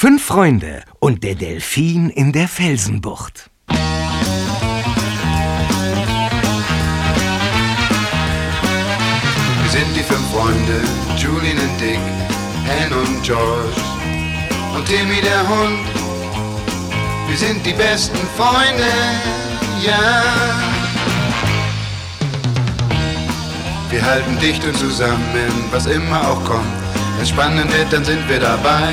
Fünf Freunde und der Delfin in der Felsenbucht. Wir sind die fünf Freunde, Julian und Dick, Anne und George und Timmy der Hund. Wir sind die besten Freunde, ja. Wir halten dicht und zusammen, was immer auch kommt. Wenn spannend wird, dann sind wir dabei.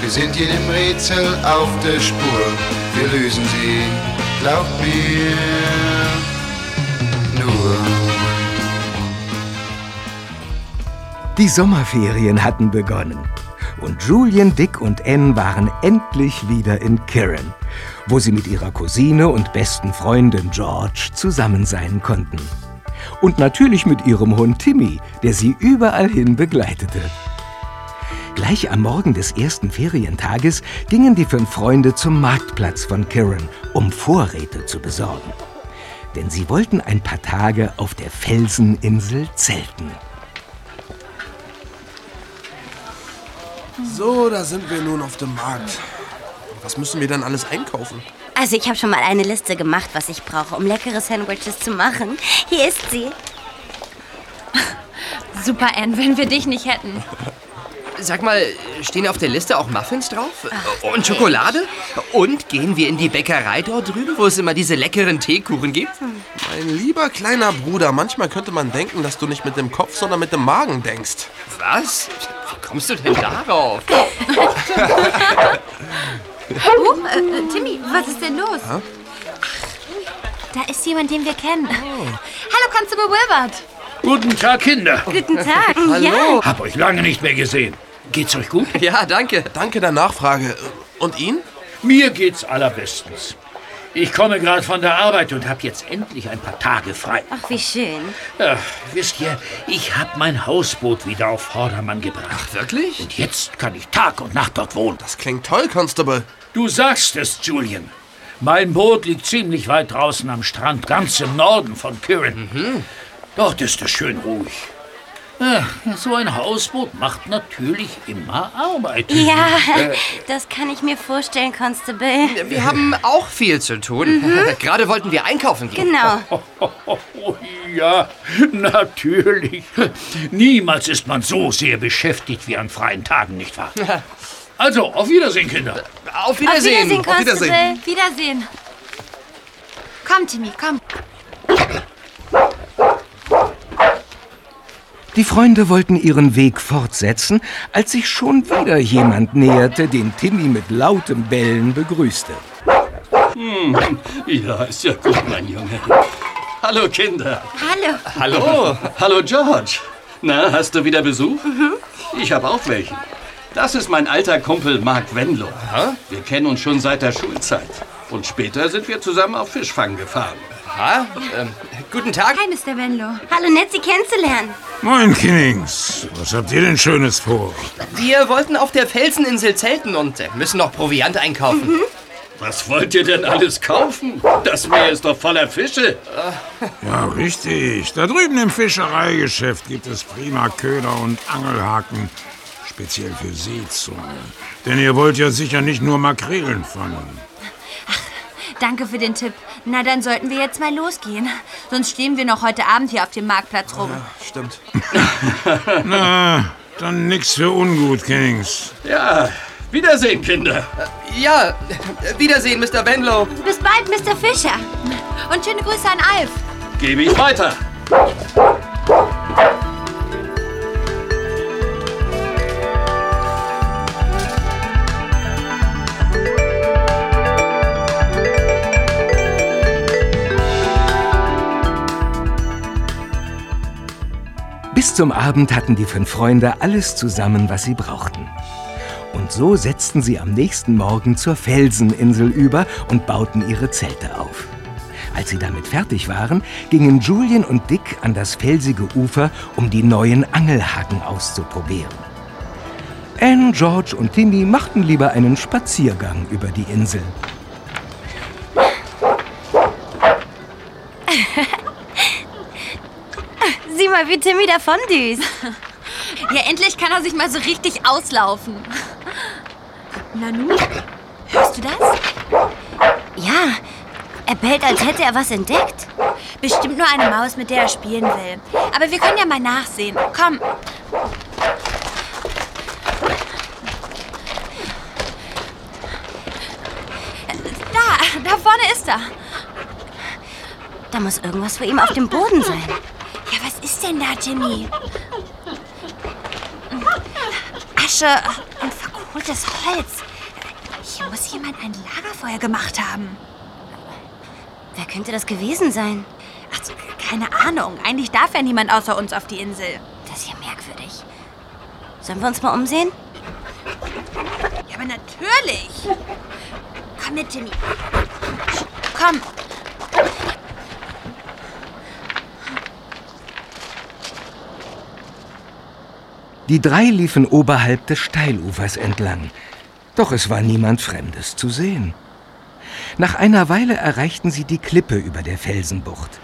Wir sind jedem Rätsel auf der Spur, wir lösen sie, glaubt mir, nur. Die Sommerferien hatten begonnen. Und Julian, Dick und Anne waren endlich wieder in Kirin, wo sie mit ihrer Cousine und besten Freundin George zusammen sein konnten. Und natürlich mit ihrem Hund Timmy, der sie überall hin begleitete. Gleich am Morgen des ersten Ferientages gingen die fünf Freunde zum Marktplatz von Kirin, um Vorräte zu besorgen. Denn sie wollten ein paar Tage auf der Felseninsel zelten. So, da sind wir nun auf dem Markt. Was müssen wir denn alles einkaufen? Also ich habe schon mal eine Liste gemacht, was ich brauche, um leckere Sandwiches zu machen. Hier ist sie. Super, Anne, wenn wir dich nicht hätten. Sag mal, stehen auf der Liste auch Muffins drauf? Und Schokolade? Und gehen wir in die Bäckerei dort drüben, wo es immer diese leckeren Teekuchen gibt? Mein lieber kleiner Bruder, manchmal könnte man denken, dass du nicht mit dem Kopf, sondern mit dem Magen denkst. Was? Wie kommst du denn darauf? Oh, äh, äh, Timmy, was ist denn los? Ach, da ist jemand, den wir kennen. Hallo, Constable Wilbert. Guten Tag, Kinder. Guten Tag. Hallo. Hab euch lange nicht mehr gesehen. Geht's euch gut? Ja, danke. Danke der Nachfrage. Und Ihnen? Mir geht's allerbestens. Ich komme gerade von der Arbeit und habe jetzt endlich ein paar Tage frei. Ach, wie schön. Ja, wisst ihr, ich habe mein Hausboot wieder auf Vordermann gebracht. Ach, wirklich? Und jetzt kann ich Tag und Nacht dort wohnen. Das klingt toll, Constable. Du sagst es, Julian. Mein Boot liegt ziemlich weit draußen am Strand, ganz im Norden von Kirin. Dort ist es schön ruhig. So ein Hausboot macht natürlich immer Arbeit. Ja, das kann ich mir vorstellen, Constable. Wir haben auch viel zu tun. Gerade wollten wir einkaufen gehen. Genau. Oh, ja, natürlich. Niemals ist man so sehr beschäftigt wie an freien Tagen, nicht wahr? Also, auf Wiedersehen, Kinder. Auf Auf Wiedersehen. Wiedersehen, Auf Wiedersehen. Constable. Wiedersehen. Komm, Timmy, komm. Die Freunde wollten ihren Weg fortsetzen, als sich schon wieder jemand näherte, den Timmy mit lautem Bellen begrüßte. Ja, ist ja gut, mein Junge. Hallo, Kinder. Hallo. Hallo. Hallo, George. Na, hast du wieder Besuch? Ich habe auch welchen. Das ist mein alter Kumpel Mark Wenlow. Wir kennen uns schon seit der Schulzeit. Und später sind wir zusammen auf Fischfang gefahren. Aha, ähm, guten Tag. Hi, Mr. Venlo. Hallo, nett, Sie kennenzulernen. Moin, Kings. Was habt ihr denn Schönes vor? Wir wollten auf der Felseninsel zelten und äh, müssen noch Proviant einkaufen. Was wollt ihr denn alles kaufen? Das Meer ist doch voller Fische. Ja, richtig. Da drüben im Fischereigeschäft gibt es prima Köder und Angelhaken. Speziell für Seezunge. Denn ihr wollt ja sicher nicht nur Makrelen fangen. Danke für den Tipp. Na, dann sollten wir jetzt mal losgehen. Sonst stehen wir noch heute Abend hier auf dem Marktplatz rum. Stimmt. Na, dann nix für ungut, Kings. Ja, Wiedersehen, Kinder. Ja, äh, Wiedersehen, Mr. Venlow. Bis bald, Mr. Fischer. Und schöne Grüße an Alf. Gebe ich weiter. Zum Abend hatten die fünf Freunde alles zusammen, was sie brauchten. Und so setzten sie am nächsten Morgen zur Felseninsel über und bauten ihre Zelte auf. Als sie damit fertig waren, gingen Julian und Dick an das felsige Ufer, um die neuen Angelhaken auszuprobieren. Anne, George und Timmy machten lieber einen Spaziergang über die Insel. Sieh mal, wie Timmy davondüst. Ja, endlich kann er sich mal so richtig auslaufen. Nanu, hörst du das? Ja, er bellt, als hätte er was entdeckt. Bestimmt nur eine Maus, mit der er spielen will. Aber wir können ja mal nachsehen. Komm. Da, da vorne ist er. Da muss irgendwas vor ihm auf dem Boden sein. Ist denn da, Timmy? Asche und verkohltes Holz. Hier muss jemand ein Lagerfeuer gemacht haben. Wer könnte das gewesen sein? Also, keine Ahnung. Eigentlich darf ja niemand außer uns auf die Insel. Das ist ja merkwürdig. Sollen wir uns mal umsehen? Ja, aber natürlich. Komm mit, Timmy. Komm. Die drei liefen oberhalb des Steilufers entlang. Doch es war niemand Fremdes zu sehen. Nach einer Weile erreichten sie die Klippe über der Felsenbucht.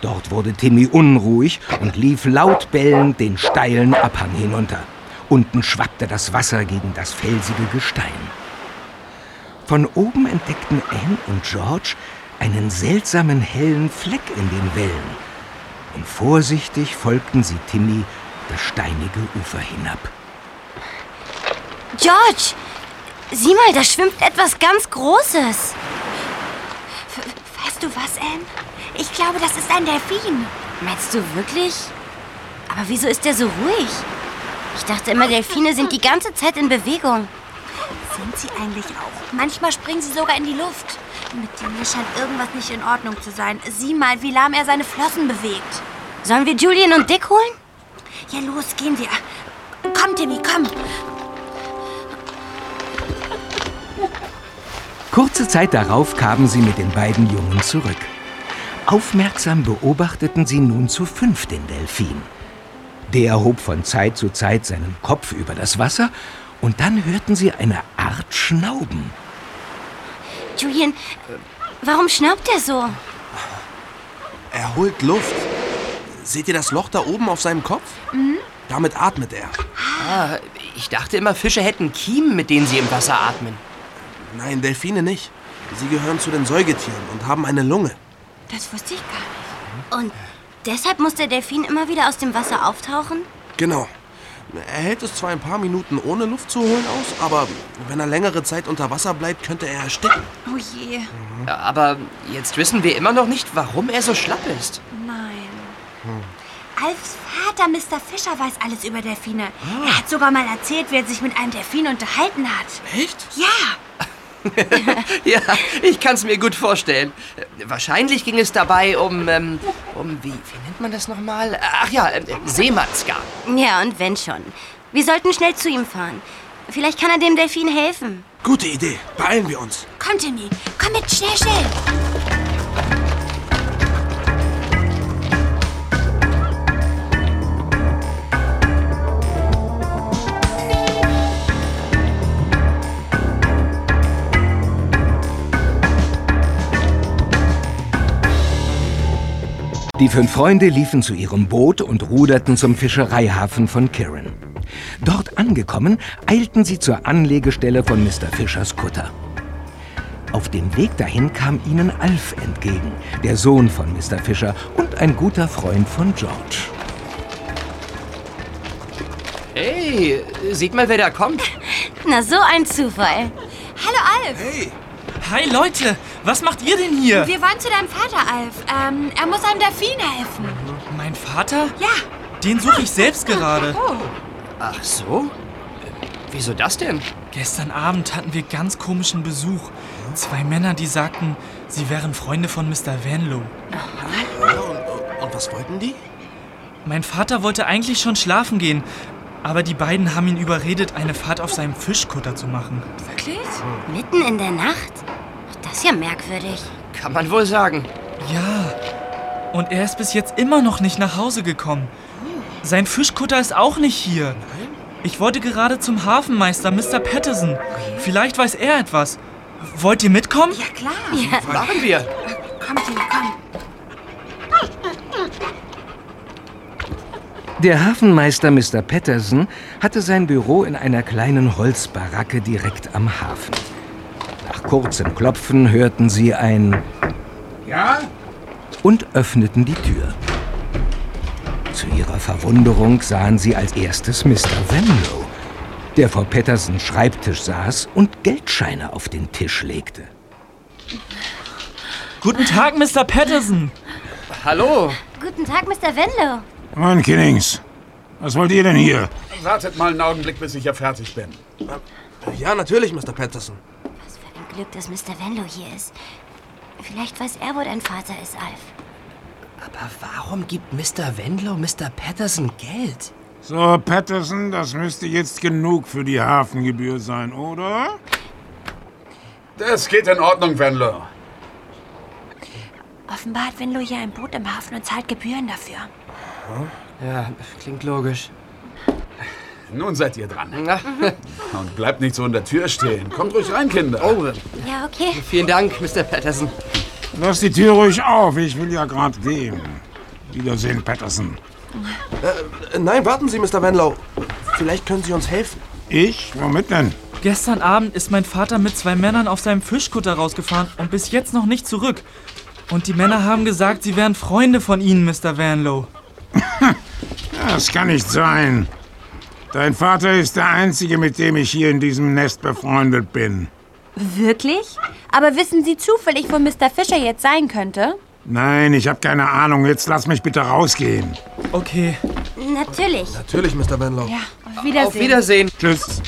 Dort wurde Timmy unruhig und lief laut bellend den steilen Abhang hinunter. Unten schwappte das Wasser gegen das felsige Gestein. Von oben entdeckten Anne und George einen seltsamen hellen Fleck in den Wellen. Und vorsichtig folgten sie Timmy das steinige Ufer hinab. George, sieh mal, da schwimmt etwas ganz Großes. Weißt du was, Anne? Ich glaube, das ist ein Delfin. Meinst du wirklich? Aber wieso ist der so ruhig? Ich dachte immer, Delfine sind die ganze Zeit in Bewegung. Sind sie eigentlich auch? Manchmal springen sie sogar in die Luft. Mit dem scheint irgendwas nicht in Ordnung zu sein. Sieh mal, wie lahm er seine Flossen bewegt. Sollen wir Julian und Dick holen? Ja, los, gehen wir. Komm, Timmy, komm. Kurze Zeit darauf kamen sie mit den beiden Jungen zurück. Aufmerksam beobachteten sie nun zu fünf den Delfin. Der hob von Zeit zu Zeit seinen Kopf über das Wasser und dann hörten sie eine Art Schnauben. Julian, warum schnaubt er so? Er holt Luft. Seht ihr das Loch da oben auf seinem Kopf? Mhm. Damit atmet er. Ah, ich dachte immer, Fische hätten Kiemen, mit denen sie im Wasser atmen. Nein, Delfine nicht. Sie gehören zu den Säugetieren und haben eine Lunge. Das wusste ich gar nicht. Und deshalb muss der Delfin immer wieder aus dem Wasser auftauchen? Genau. Er hält es zwar ein paar Minuten ohne Luft zu holen aus, aber wenn er längere Zeit unter Wasser bleibt, könnte er ersticken. Oh je. Ja, aber jetzt wissen wir immer noch nicht, warum er so schlapp ist. Nein. Alfs Vater, Mr. Fischer, weiß alles über Delfine. Er hat sogar mal erzählt, wie er sich mit einem Delfin unterhalten hat. Echt? Ja. Ja, ich kann es mir gut vorstellen. Wahrscheinlich ging es dabei um, ähm, um, wie, wie nennt man das nochmal? Ach ja, äh, Seemannsgarn. Ja, und wenn schon. Wir sollten schnell zu ihm fahren. Vielleicht kann er dem Delfin helfen. Gute Idee. Beeilen wir uns. Komm, Timmy. Komm mit, schnell, schnell. Die fünf Freunde liefen zu ihrem Boot und ruderten zum Fischereihafen von Kirin. Dort angekommen, eilten sie zur Anlegestelle von Mr. Fischers Kutter. Auf dem Weg dahin kam ihnen Alf entgegen, der Sohn von Mr. Fischer und ein guter Freund von George. Hey, sieht mal, wer da kommt. Na, so ein Zufall. Hallo, Alf. Hey, Hi Leute, was macht ihr denn hier? Wir wollen zu deinem Vater, Alf. Ähm, er muss einem Delfin helfen. Mein Vater? Ja. Den suche ich selbst gerade. Oh. Ach so? Wieso das denn? Gestern Abend hatten wir ganz komischen Besuch. Zwei Männer, die sagten, sie wären Freunde von Mr. Vanlow. und, und was wollten die? Mein Vater wollte eigentlich schon schlafen gehen, Aber die beiden haben ihn überredet, eine Fahrt auf seinem Fischkutter zu machen. Wirklich? Mitten in der Nacht? Das ist ja merkwürdig. Kann man wohl sagen. Ja. Und er ist bis jetzt immer noch nicht nach Hause gekommen. Sein Fischkutter ist auch nicht hier. Ich wollte gerade zum Hafenmeister, Mr. Patterson. Vielleicht weiß er etwas. Wollt ihr mitkommen? Ja, klar. Ja. Machen wir. Komm, Timmy, komm. Der Hafenmeister Mr. Patterson hatte sein Büro in einer kleinen Holzbaracke direkt am Hafen. Nach kurzem Klopfen hörten sie ein Ja? und öffneten die Tür. Zu ihrer Verwunderung sahen sie als erstes Mr. Venlow, der vor Pattersons Schreibtisch saß und Geldscheine auf den Tisch legte. Guten Tag, Mr. Patterson. Hallo. Guten Tag, Mr. Venlo. Mann, Kinnings, was wollt ihr denn hier? Wartet mal einen Augenblick, bis ich hier fertig bin. Ja, natürlich, Mr. Patterson. Glück, dass Mr. Venlo hier ist. Vielleicht weiß er, wo dein Vater ist, Alf. Aber warum gibt Mr. Wendlow Mr. Patterson Geld? So, Patterson, das müsste jetzt genug für die Hafengebühr sein, oder? Das geht in Ordnung, Venlo. Offenbar hat Venlo hier ein Boot im Hafen und zahlt Gebühren dafür. Ja, klingt logisch. Nun seid ihr dran. Und bleibt nicht so in der Tür stehen. Kommt ruhig rein, Kinder. oh, Ja, okay. vielen Dank, Mr. Patterson. Lass die Tür ruhig auf, ich will ja gerade gehen. Wiedersehen, Patterson. Äh, nein, warten Sie, Mr. Venlow. Vielleicht können Sie uns helfen. Ich? Womit denn? Gestern Abend ist mein Vater mit zwei Männern auf seinem Fischkutter rausgefahren und bis jetzt noch nicht zurück. Und die Männer haben gesagt, sie wären Freunde von Ihnen, Mr. Vanlow. Das kann nicht sein. Dein Vater ist der Einzige, mit dem ich hier in diesem Nest befreundet bin. Wirklich? Aber wissen Sie zufällig, wo Mr. Fischer jetzt sein könnte? Nein, ich habe keine Ahnung. Jetzt lass mich bitte rausgehen. Okay. Natürlich. Natürlich, Mr. Venlow. Ja, auf Wiedersehen. Auf Wiedersehen. Tschüss.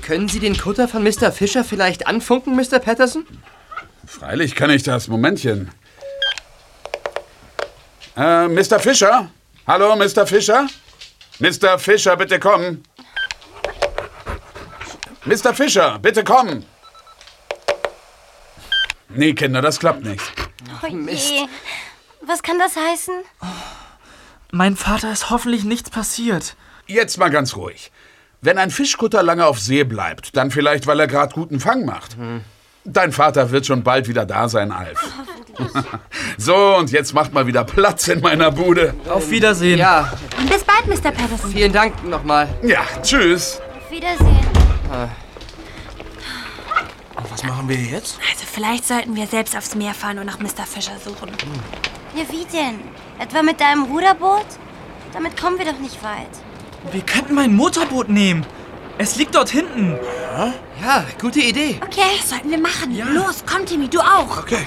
Können Sie den Kutter von Mr. Fischer vielleicht anfunken, Mr. Patterson? Freilich kann ich das. Momentchen. Äh, Mr. Fischer? Hallo, Mr. Fischer? Mr. Fischer, bitte kommen. Mr. Fischer, bitte kommen. Nee, Kinder, das klappt nicht. Oh je. Was kann das heißen? Mein Vater ist hoffentlich nichts passiert. Jetzt mal ganz ruhig. Wenn ein Fischkutter lange auf See bleibt, dann vielleicht, weil er gerade guten Fang macht. Dein Vater wird schon bald wieder da sein, Alf. so, und jetzt macht mal wieder Platz in meiner Bude. Auf Wiedersehen. Ja, Und bis bald, Mr. Patterson. vielen Dank nochmal. Ja, tschüss. Auf Wiedersehen. Und was machen wir jetzt? Also vielleicht sollten wir selbst aufs Meer fahren und nach Mr. Fischer suchen. Ja, wie denn? Etwa mit deinem Ruderboot? Damit kommen wir doch nicht weit. Wir könnten mein Motorboot nehmen. Es liegt dort hinten. Ja, gute Idee. Okay, sollten wir machen. Los, komm, Timmy, du auch. Okay.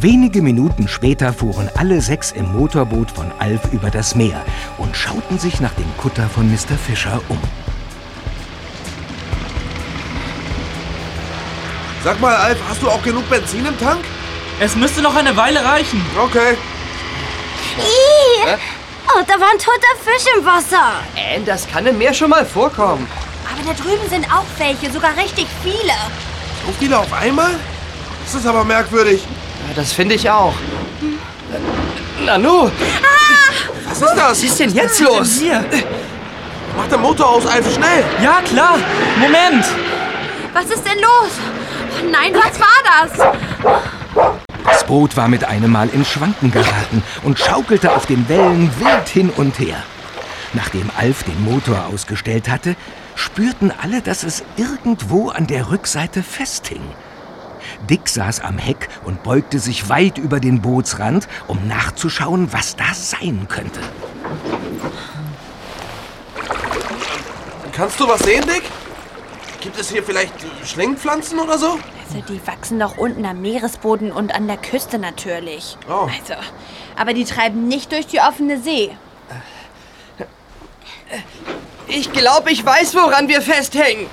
Wenige Minuten später fuhren alle sechs im Motorboot von Alf über das Meer und schauten sich nach dem Kutter von Mr. Fischer um. Sag mal, Alf, hast du auch genug Benzin im Tank? Es müsste noch eine Weile reichen. Okay. Ih! Oh, da war ein toter Fisch im Wasser. Anne, das kann im Meer schon mal vorkommen. Aber da drüben sind auch welche, sogar richtig viele. So viele auf einmal? Das ist aber merkwürdig. Das finde ich auch. Nanu, Was ist das? was ist denn jetzt los? Hier. Mach den Motor aus, Alf, schnell. Ja, klar. Moment. Was ist denn los? Oh nein, was war das? Das Boot war mit einem Mal in Schwanken geraten und schaukelte auf den Wellen wild hin und her. Nachdem Alf den Motor ausgestellt hatte, spürten alle, dass es irgendwo an der Rückseite festhing. Dick saß am Heck und beugte sich weit über den Bootsrand, um nachzuschauen, was das sein könnte. Kannst du was sehen, Dick? Gibt es hier vielleicht Schlingpflanzen oder so? Also die wachsen doch unten am Meeresboden und an der Küste natürlich. Oh. Also, aber die treiben nicht durch die offene See. Ich glaube, ich weiß, woran wir festhängen.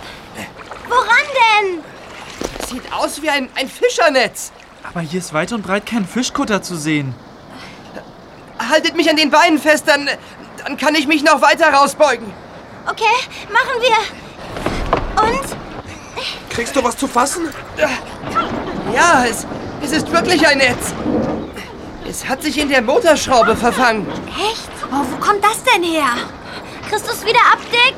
Woran denn? Sieht aus wie ein, ein Fischernetz. Aber hier ist weit und breit kein Fischkutter zu sehen. Haltet mich an den Beinen fest, dann, dann kann ich mich noch weiter rausbeugen. Okay, machen wir. Und? Kriegst du was zu fassen? Ja, es, es ist wirklich ein Netz. Es hat sich in der Motorschraube verfangen. Echt? Oh, wo kommt das denn her? Christus wieder ab, Dick?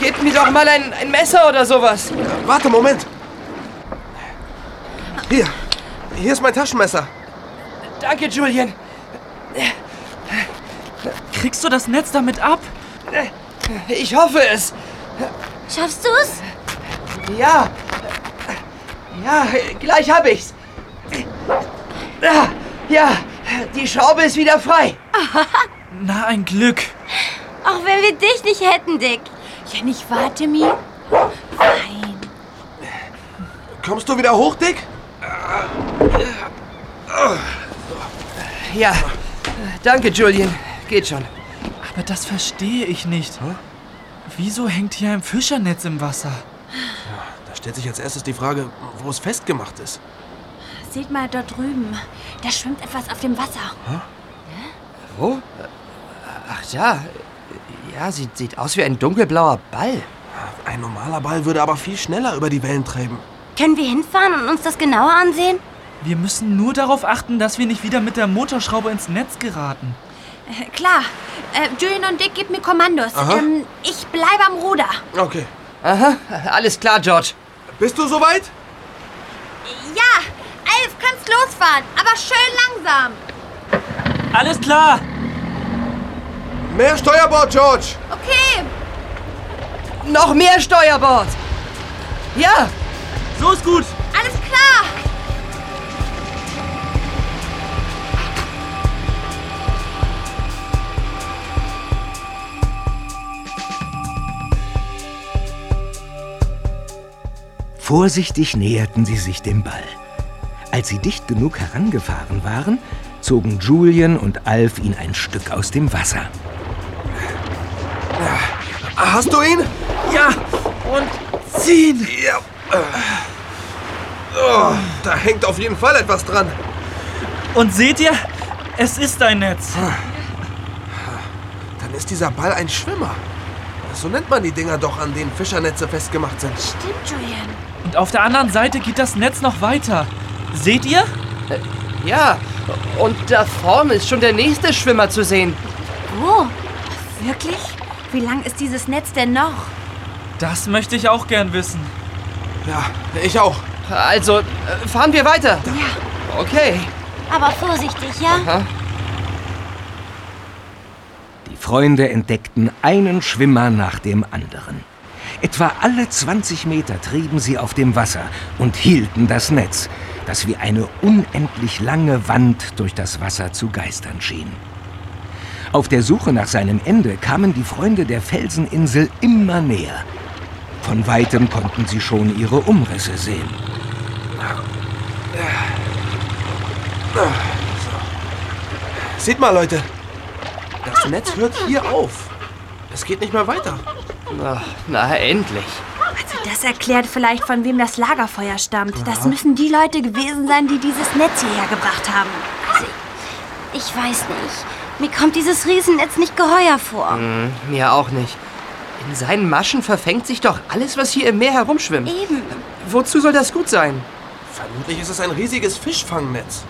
Gebt mir doch mal ein, ein Messer oder sowas. Warte, Moment. Hier. Hier ist mein Taschenmesser. Danke, Julian. Kriegst du das Netz damit ab? Ich hoffe es. Schaffst du's? Ja. Ja, gleich hab ich's. Ja, ja, die Schraube ist wieder frei. Na, ein Glück. Auch wenn wir dich nicht hätten, Dick. Ja, nicht wahr, Timmy? Fein. Kommst du wieder hoch, Dick? Ja, danke, Julian. Geht schon. Aber das verstehe ich nicht. Wieso hängt hier ein Fischernetz im Wasser? Da stellt sich als erstes die Frage, wo es festgemacht ist. Seht mal dort drüben. Da schwimmt etwas auf dem Wasser. Wo? Ach ja. Ja, sieht, sieht aus wie ein dunkelblauer Ball. Ein normaler Ball würde aber viel schneller über die Wellen treiben. Können wir hinfahren und uns das genauer ansehen? Wir müssen nur darauf achten, dass wir nicht wieder mit der Motorschraube ins Netz geraten. Äh, klar. Äh, Julian und Dick, gebt mir Kommandos. Ähm, ich bleibe am Ruder. Okay. Aha, alles klar, George. Bist du soweit? Ja, Elf, kannst losfahren, aber schön langsam. Alles klar! Mehr Steuerbord, George! Okay. Noch mehr Steuerbord. Ja, So ist gut! Alles klar. Vorsichtig näherten sie sich dem Ball. Als sie dicht genug herangefahren waren, zogen Julian und Alf ihn ein Stück aus dem Wasser. Hast du ihn? Ja! Und ziehen! Ja. Oh, da hängt auf jeden Fall etwas dran. Und seht ihr? Es ist ein Netz. Dann ist dieser Ball ein Schwimmer. So nennt man die Dinger doch, an denen Fischernetze festgemacht sind. Stimmt, Julian. Und auf der anderen Seite geht das Netz noch weiter. Seht ihr? ja. Und da vorne ist schon der nächste Schwimmer zu sehen. Wo? Wirklich? Wie lang ist dieses Netz denn noch? Das möchte ich auch gern wissen. Ja, ich auch. Also, äh, fahren wir weiter. Ja. Okay. Aber vorsichtig, ja? Die Freunde entdeckten einen Schwimmer nach dem anderen. Etwa alle 20 Meter trieben sie auf dem Wasser und hielten das Netz, das wie eine unendlich lange Wand durch das Wasser zu geistern schien. Auf der Suche nach seinem Ende kamen die Freunde der Felseninsel immer näher. Von weitem konnten sie schon ihre Umrisse sehen. Seht mal, Leute. Das Netz hört hier auf. Es geht nicht mehr weiter. Ach, na, endlich. Also das erklärt vielleicht, von wem das Lagerfeuer stammt. Das müssen die Leute gewesen sein, die dieses Netz hierher gebracht haben. Ich weiß nicht. Mir kommt dieses Riesennetz nicht geheuer vor. Hm, mir auch nicht. In seinen Maschen verfängt sich doch alles, was hier im Meer herumschwimmt. Eben. Wozu soll das gut sein? Vermutlich ist es ein riesiges Fischfangnetz.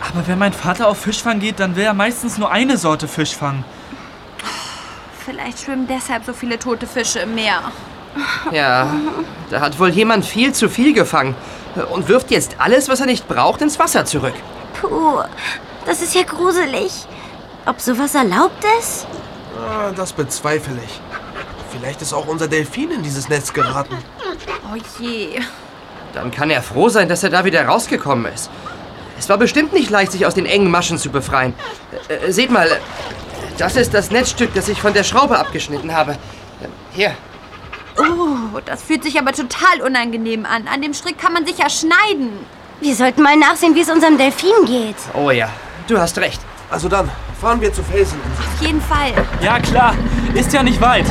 Aber wenn mein Vater auf Fischfang geht, dann will er meistens nur eine Sorte Fisch fangen. Vielleicht schwimmen deshalb so viele tote Fische im Meer. Ja, da hat wohl jemand viel zu viel gefangen und wirft jetzt alles, was er nicht braucht, ins Wasser zurück. Puh, das ist ja gruselig. Ob sowas erlaubt ist? Ah, das bezweifle ich. Vielleicht ist auch unser Delfin in dieses Netz geraten. Oh je. Dann kann er froh sein, dass er da wieder rausgekommen ist. Es war bestimmt nicht leicht, sich aus den engen Maschen zu befreien. Äh, äh, seht mal, das ist das Netzstück, das ich von der Schraube abgeschnitten habe. Hier. Oh, Das fühlt sich aber total unangenehm an. An dem Strick kann man sich ja schneiden. Wir sollten mal nachsehen, wie es unserem Delfin geht. Oh ja, du hast recht. Also dann, fahren wir zur Felseninsel. Auf jeden Fall. Ja, klar. Ist ja nicht weit.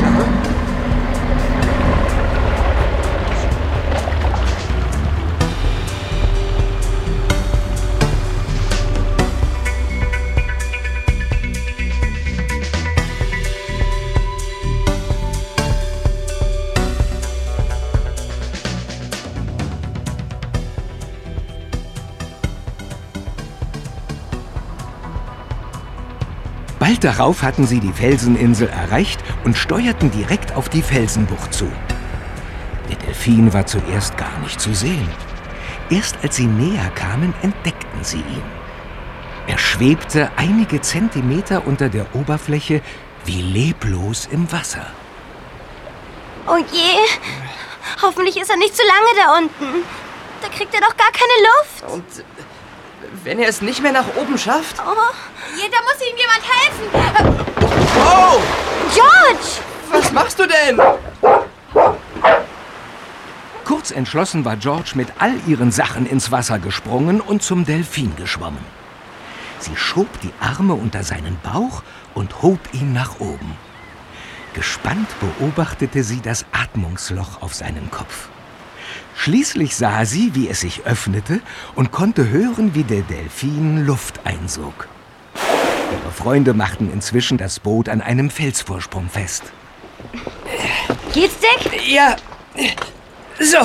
Bald darauf hatten sie die Felseninsel erreicht und steuerten direkt auf die Felsenbucht zu. Der Delfin war zuerst gar nicht zu sehen. Erst als sie näher kamen, entdeckten sie ihn. Er schwebte einige Zentimeter unter der Oberfläche wie leblos im Wasser. Oh je. Hoffentlich ist er nicht zu lange da unten. Da kriegt er doch gar keine Luft. Und wenn er es nicht mehr nach oben schafft? Oh. Da muss ihm jemand helfen. Oh! George! Was machst du denn? Kurz entschlossen war George mit all ihren Sachen ins Wasser gesprungen und zum Delfin geschwommen. Sie schob die Arme unter seinen Bauch und hob ihn nach oben. Gespannt beobachtete sie das Atmungsloch auf seinem Kopf. Schließlich sah sie, wie es sich öffnete und konnte hören, wie der Delfin Luft einsog. Ihre Freunde machten inzwischen das Boot an einem Felsvorsprung fest. Geht's, Dick? Ja. So,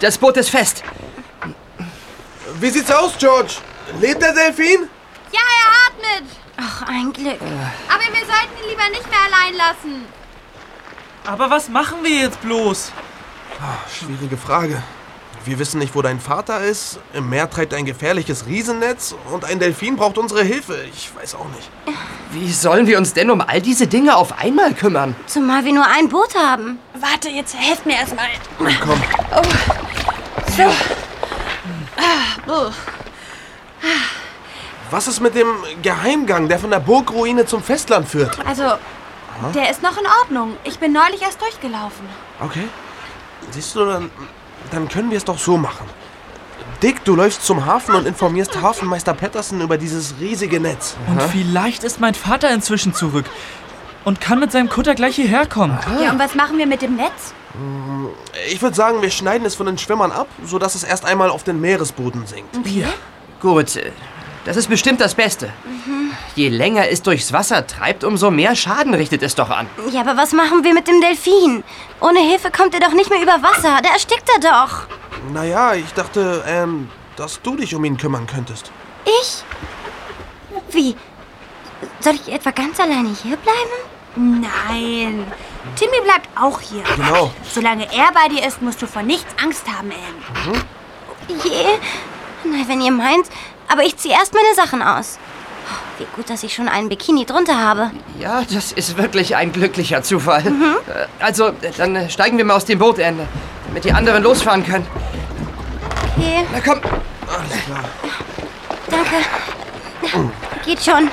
das Boot ist fest. Wie sieht's aus, George? Lebt der Delfin? Ja, er atmet. Ach, ein Glück. Aber wir sollten ihn lieber nicht mehr allein lassen. Aber was machen wir jetzt bloß? Schwierige Frage. Wir wissen nicht, wo dein Vater ist. Im Meer treibt ein gefährliches Riesennetz und ein Delfin braucht unsere Hilfe. Ich weiß auch nicht. Wie sollen wir uns denn um all diese Dinge auf einmal kümmern? Zumal wir nur ein Boot haben. Warte, jetzt helft mir erstmal. Komm. So. Ah, oh. Was ist mit dem Geheimgang, der von der Burgruine zum Festland führt? Also, der ist noch in Ordnung. Ich bin neulich erst durchgelaufen. Okay. Siehst du, dann, dann können wir es doch so machen. Dick, du läufst zum Hafen und informierst Hafenmeister Patterson über dieses riesige Netz. Und vielleicht ist mein Vater inzwischen zurück und kann mit seinem Kutter gleich hierher kommen. Ja, und was machen wir mit dem Netz? Ich würde sagen, wir schneiden es von den Schwimmern ab, sodass es erst einmal auf den Meeresboden sinkt. Gut, äh, das ist bestimmt das Beste. Je länger es durchs Wasser treibt, umso mehr Schaden richtet es doch an. Ja, aber was machen wir mit dem Delfin? Ohne Hilfe kommt er doch nicht mehr über Wasser. Da erstickt er doch. Naja, ich dachte, ähm, dass du dich um ihn kümmern könntest. Ich? Wie? Soll ich etwa ganz alleine hier bleiben? Nein. Timmy bleibt auch hier. Genau. Solange er bei dir ist, musst du vor nichts Angst haben, Anne. Je. Na, wenn ihr meint. Aber ich ziehe erst meine Sachen aus. Wie gut, dass ich schon einen Bikini drunter habe. Ja, das ist wirklich ein glücklicher Zufall. Äh, Also, dann äh, steigen wir mal aus dem Boot, Anne, damit die anderen losfahren können. Okay, Na komm, Alles klar. danke. Geht schon.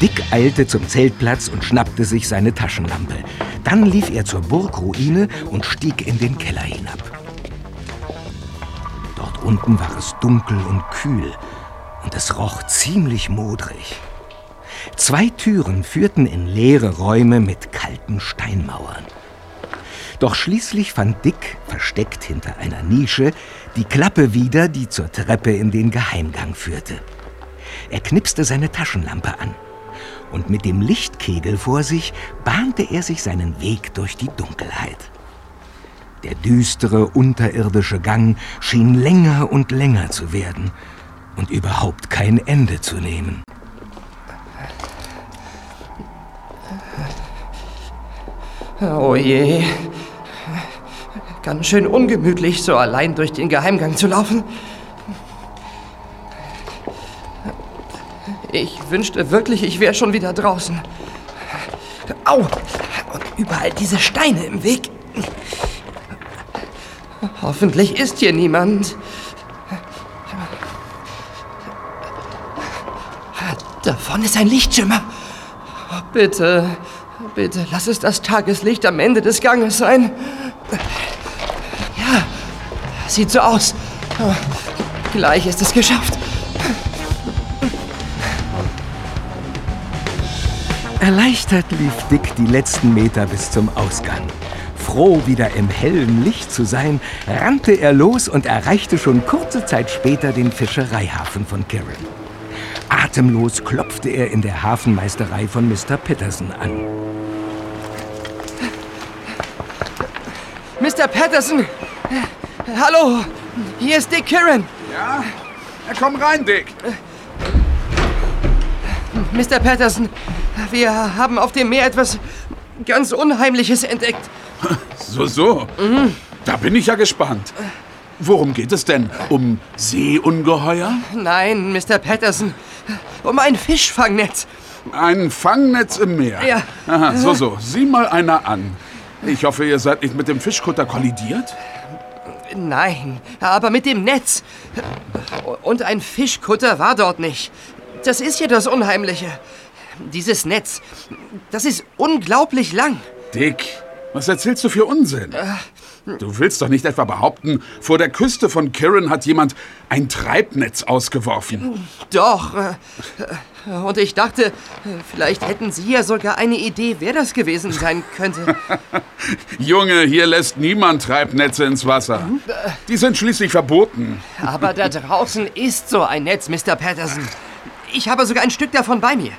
Dick eilte zum Zeltplatz und schnappte sich seine Taschenlampe. Dann lief er zur Burgruine und stieg in den Keller hinab. Dort unten war es dunkel und kühl und es roch ziemlich modrig. Zwei Türen führten in leere Räume mit kalten Steinmauern. Doch schließlich fand Dick, versteckt hinter einer Nische, die Klappe wieder, die zur Treppe in den Geheimgang führte. Er knipste seine Taschenlampe an und mit dem Lichtkegel vor sich bahnte er sich seinen Weg durch die Dunkelheit. Der düstere unterirdische Gang schien länger und länger zu werden und überhaupt kein Ende zu nehmen. Oh je. Ganz schön ungemütlich, so allein durch den Geheimgang zu laufen. Ich wünschte wirklich, ich wäre schon wieder draußen. Au! Und überall diese Steine im Weg. Hoffentlich ist hier niemand. Da vorne ist ein Lichtschimmer. Bitte, bitte, lass es das Tageslicht am Ende des Ganges sein. Ja, sieht so aus. Gleich ist es geschafft. Erleichtert lief Dick die letzten Meter bis zum Ausgang. Froh, wieder im hellen Licht zu sein, rannte er los und erreichte schon kurze Zeit später den Fischereihafen von Kirin. Atemlos klopfte er in der Hafenmeisterei von Mr. Patterson an. Mr. Patterson! Hallo! Hier ist Dick Kirin! Ja? ja komm rein, Dick! Mr. Patterson, wir haben auf dem Meer etwas ganz Unheimliches entdeckt. So, so. Mhm. Da bin ich ja gespannt. Worum geht es denn? Um Seeungeheuer? Nein, Mr. Patterson. Um ein Fischfangnetz. Ein Fangnetz im Meer? Ja. Aha, so, so. Sieh mal einer an. Ich hoffe, ihr seid nicht mit dem Fischkutter kollidiert? Nein, aber mit dem Netz. Und ein Fischkutter war dort nicht. Das ist ja das Unheimliche. Dieses Netz, das ist unglaublich lang. Dick, was erzählst du für Unsinn? Du willst doch nicht etwa behaupten, vor der Küste von Kirin hat jemand ein Treibnetz ausgeworfen. Doch. Und ich dachte, vielleicht hätten Sie ja sogar eine Idee, wer das gewesen sein könnte. Junge, hier lässt niemand Treibnetze ins Wasser. Die sind schließlich verboten. Aber da draußen ist so ein Netz, Mr. Patterson. Ich habe sogar ein Stück davon bei mir.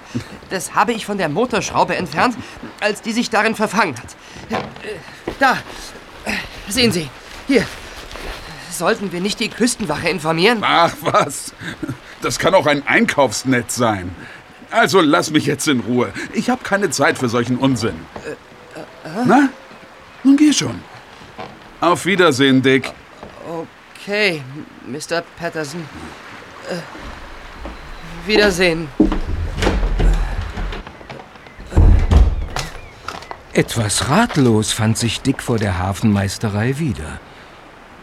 Das habe ich von der Motorschraube entfernt, als die sich darin verfangen hat. Da, sehen Sie, hier. Sollten wir nicht die Küstenwache informieren? Ach was, das kann auch ein Einkaufsnetz sein. Also lass mich jetzt in Ruhe. Ich habe keine Zeit für solchen Unsinn. Äh, äh, Na, nun geh schon. Auf Wiedersehen, Dick. Okay, Mr. Patterson. Äh, Wiedersehen. Etwas ratlos fand sich Dick vor der Hafenmeisterei wieder.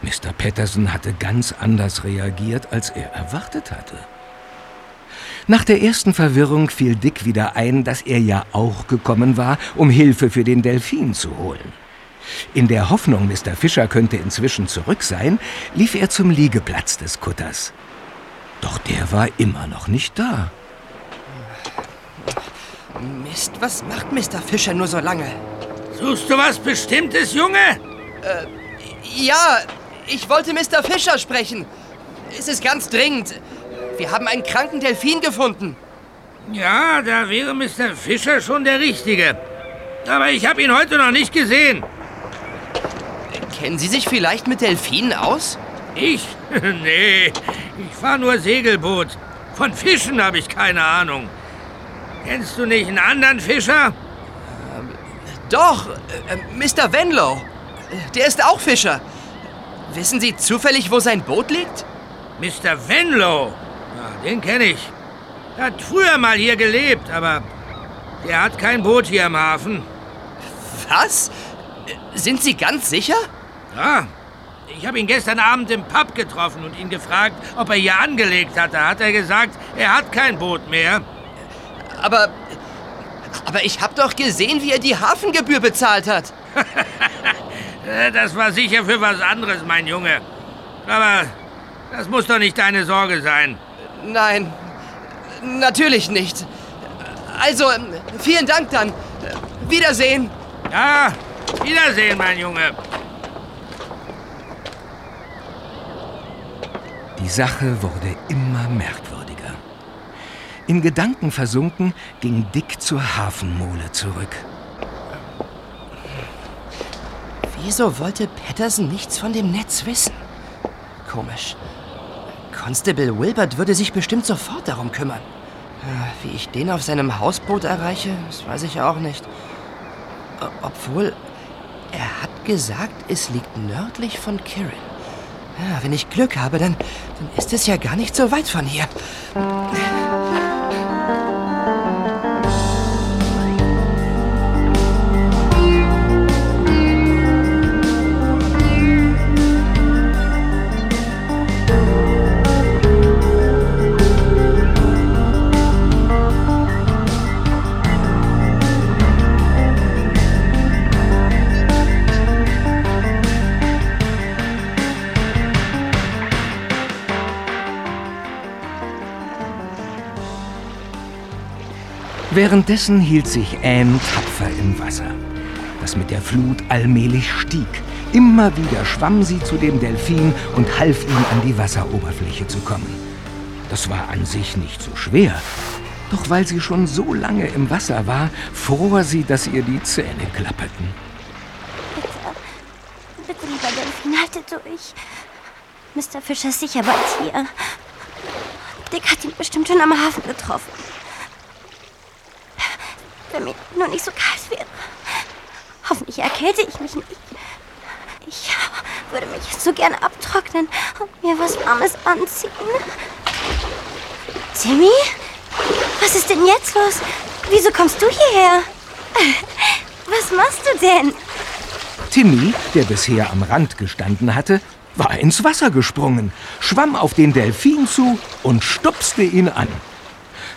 Mr. Patterson hatte ganz anders reagiert, als er erwartet hatte. Nach der ersten Verwirrung fiel Dick wieder ein, dass er ja auch gekommen war, um Hilfe für den Delfin zu holen. In der Hoffnung, Mr. Fischer könnte inzwischen zurück sein, lief er zum Liegeplatz des Kutters. Doch der war immer noch nicht da. Mist, was macht Mr. Fischer nur so lange? Suchst du was Bestimmtes, Junge? Äh, ja, ich wollte Mr. Fischer sprechen. Es ist ganz dringend. Wir haben einen kranken Delfin gefunden. Ja, da wäre Mr. Fischer schon der Richtige. Aber ich habe ihn heute noch nicht gesehen. Kennen Sie sich vielleicht mit Delfinen aus? Ich? nee, ich fahre nur Segelboot. Von Fischen habe ich keine Ahnung. Kennst du nicht einen anderen Fischer? Ähm, doch, äh, Mr. Venlow. Der ist auch Fischer. Wissen Sie zufällig, wo sein Boot liegt? Mr. Venlow? Ja, den kenne ich. Er hat früher mal hier gelebt, aber der hat kein Boot hier im Hafen. Was? Sind Sie ganz sicher? Ja. Ich habe ihn gestern Abend im Pub getroffen und ihn gefragt, ob er hier angelegt hat. Da hat er gesagt, er hat kein Boot mehr. Aber. Aber ich habe doch gesehen, wie er die Hafengebühr bezahlt hat. das war sicher für was anderes, mein Junge. Aber das muss doch nicht deine Sorge sein. Nein, natürlich nicht. Also, vielen Dank dann. Wiedersehen. Ja, Wiedersehen, mein Junge. Die Sache wurde immer merkwürdiger. In Gedanken versunken ging Dick zur Hafenmole zurück. Wieso wollte Patterson nichts von dem Netz wissen? Komisch. Constable Wilbert würde sich bestimmt sofort darum kümmern. Wie ich den auf seinem Hausboot erreiche, das weiß ich auch nicht. Obwohl, er hat gesagt, es liegt nördlich von Kirin. Ja, wenn ich Glück habe, dann, dann ist es ja gar nicht so weit von hier. Währenddessen hielt sich Anne tapfer im Wasser, das mit der Flut allmählich stieg. Immer wieder schwamm sie zu dem Delfin und half ihm an die Wasseroberfläche zu kommen. Das war an sich nicht so schwer, doch weil sie schon so lange im Wasser war, fror sie, dass ihr die Zähne klapperten. Bitte, bitte, lieber Delfin, haltet durch. Mr. Fischer ist sicher bald hier. Dick hat ihn bestimmt schon am Hafen getroffen. Wenn mir nur nicht so kalt wäre. Hoffentlich erkälte ich mich nicht. Ich würde mich so gerne abtrocknen und mir was Warmes anziehen. Timmy? Was ist denn jetzt los? Wieso kommst du hierher? Was machst du denn? Timmy, der bisher am Rand gestanden hatte, war ins Wasser gesprungen, schwamm auf den Delfin zu und stupste ihn an.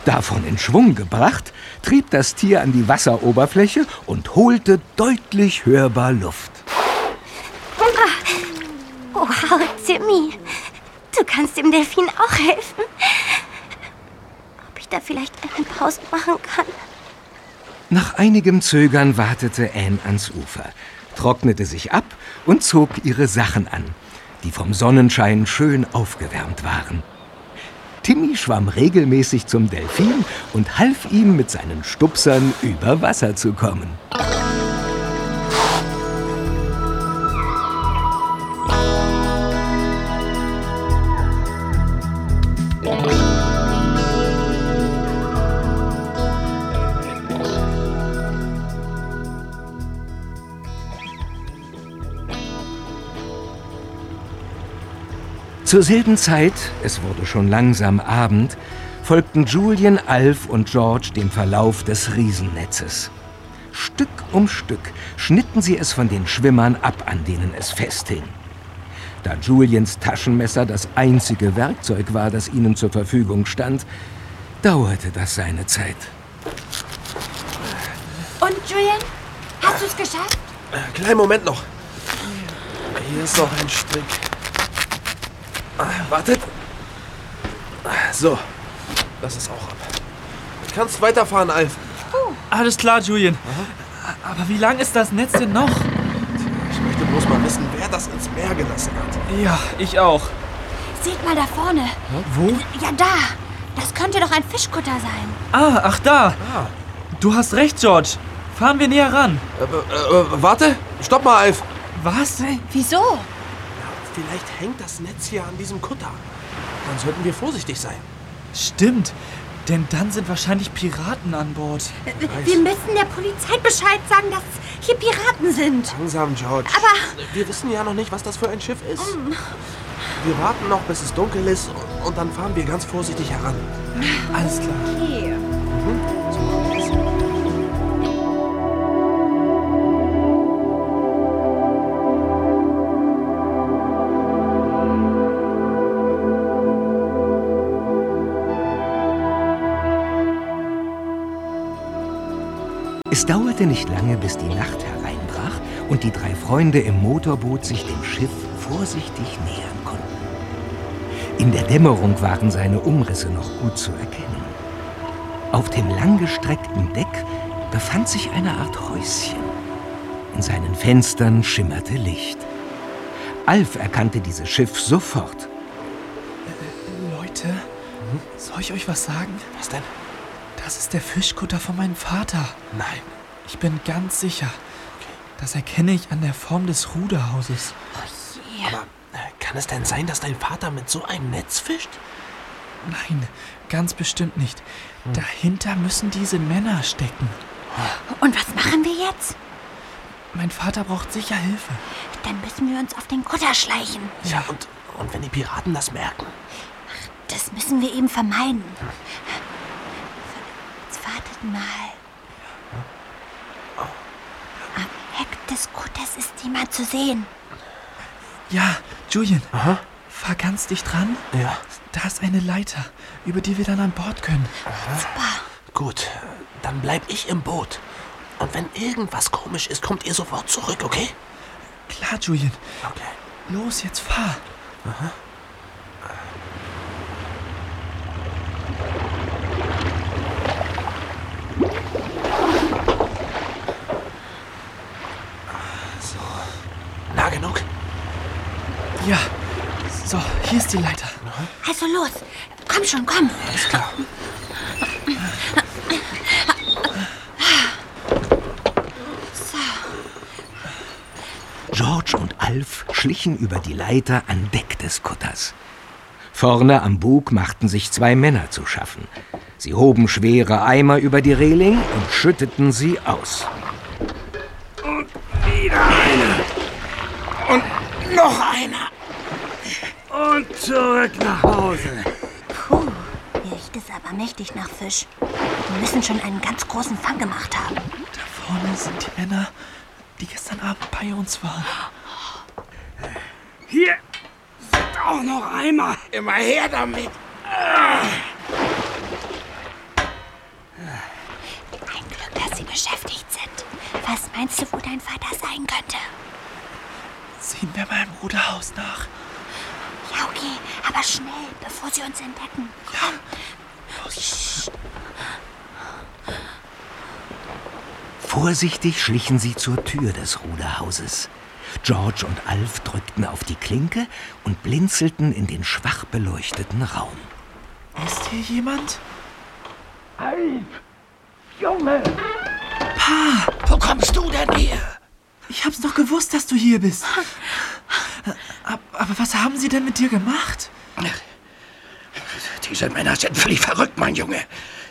Davon in Schwung gebracht, trieb das Tier an die Wasseroberfläche und holte deutlich hörbar Luft. Wow, Timmy. Du kannst dem Delfin auch helfen. Ob ich da vielleicht eine Pause machen kann? Nach einigem Zögern wartete Anne ans Ufer, trocknete sich ab und zog ihre Sachen an, die vom Sonnenschein schön aufgewärmt waren. Timmy schwamm regelmäßig zum Delfin und half ihm mit seinen Stupsern über Wasser zu kommen. Zur selben Zeit, es wurde schon langsam Abend, folgten Julian, Alf und George dem Verlauf des Riesennetzes. Stück um Stück schnitten sie es von den Schwimmern ab, an denen es festhing. Da Julians Taschenmesser das einzige Werkzeug war, das ihnen zur Verfügung stand, dauerte das seine Zeit. Und Julian, hast du es geschafft? Äh, kleinen Moment noch. Hier ist noch ein Strick. Ah, Wartet. So, das ist auch ab. Du kannst weiterfahren, Alf. Alles klar, Julian. Aber wie lang ist das Netz denn noch? Ich möchte bloß mal wissen, wer das ins Meer gelassen hat. Ja, ich auch. Seht mal da vorne. Wo? Ja, da. Das könnte doch ein Fischkutter sein. Ah, ach da. Du hast recht, George. Fahren wir näher ran. Äh, äh, äh, warte, stopp mal, Alf. Was? Wieso? Vielleicht hängt das Netz hier an diesem Kutter. Dann sollten wir vorsichtig sein. Stimmt. Denn dann sind wahrscheinlich Piraten an Bord. Wir müssen der Polizei Bescheid sagen, dass hier Piraten sind. Langsam, George. Aber- Wir wissen ja noch nicht, was das für ein Schiff ist. Wir warten noch, bis es dunkel ist und dann fahren wir ganz vorsichtig heran. Alles klar. Okay. Es dauerte nicht lange, bis die Nacht hereinbrach und die drei Freunde im Motorboot sich dem Schiff vorsichtig nähern konnten. In der Dämmerung waren seine Umrisse noch gut zu erkennen. Auf dem langgestreckten Deck befand sich eine Art Häuschen. In seinen Fenstern schimmerte Licht. Alf erkannte dieses Schiff sofort. Leute, soll ich euch was sagen? Was denn? Das ist der Fischkutter von meinem Vater. Nein. Ich bin ganz sicher. Das erkenne ich an der Form des Ruderhauses. Aber äh, kann es denn sein, dass dein Vater mit so einem Netz fischt? Nein, ganz bestimmt nicht. Dahinter müssen diese Männer stecken. Und was machen wir jetzt? Mein Vater braucht sicher Hilfe. Dann müssen wir uns auf den Kutter schleichen. Ja, und, und wenn die Piraten das merken? Das müssen wir eben vermeiden. Jetzt wartet mal. Am Heck des Kutters ist jemand zu sehen. Ja, Julian, fahr ganz dicht dran. Ja. Da ist eine Leiter, über die wir dann an Bord können. Super. Gut, dann bleib ich im Boot. Und wenn irgendwas komisch ist, kommt ihr sofort zurück, okay? Klar, Julian. Okay. Los, jetzt fahr. Ist die Leiter. Also los. Komm schon, komm. Alles klar. George und Alf schlichen über die Leiter an Deck des Kutters. Vorne am Bug machten sich zwei Männer zu schaffen. Sie hoben schwere Eimer über die Reling und schütteten sie aus. Und wieder einer. Und noch einer. Und zurück nach Hause. Puh, riecht es aber mächtig nach Fisch. Wir müssen schon einen ganz großen Fang gemacht haben. Da vorne sind die Männer, die gestern Abend bei uns waren. Hier sind auch noch Eimer. Immer her damit. Ein Glück, dass sie beschäftigt sind. Was meinst du, wo dein Vater sein könnte? Sehen wir mal im Ruderhaus nach. Ja, okay, aber schnell, bevor sie uns entdecken. Ja. Los. Vorsichtig schlichen sie zur Tür des Ruderhauses. George und Alf drückten auf die Klinke und blinzelten in den schwach beleuchteten Raum. Ist hier jemand? Alf! Junge! Pa! Wo kommst du denn her? Ich hab's doch gewusst, dass du hier bist. Aber, aber was haben sie denn mit dir gemacht? Diese Männer sind völlig verrückt, mein Junge.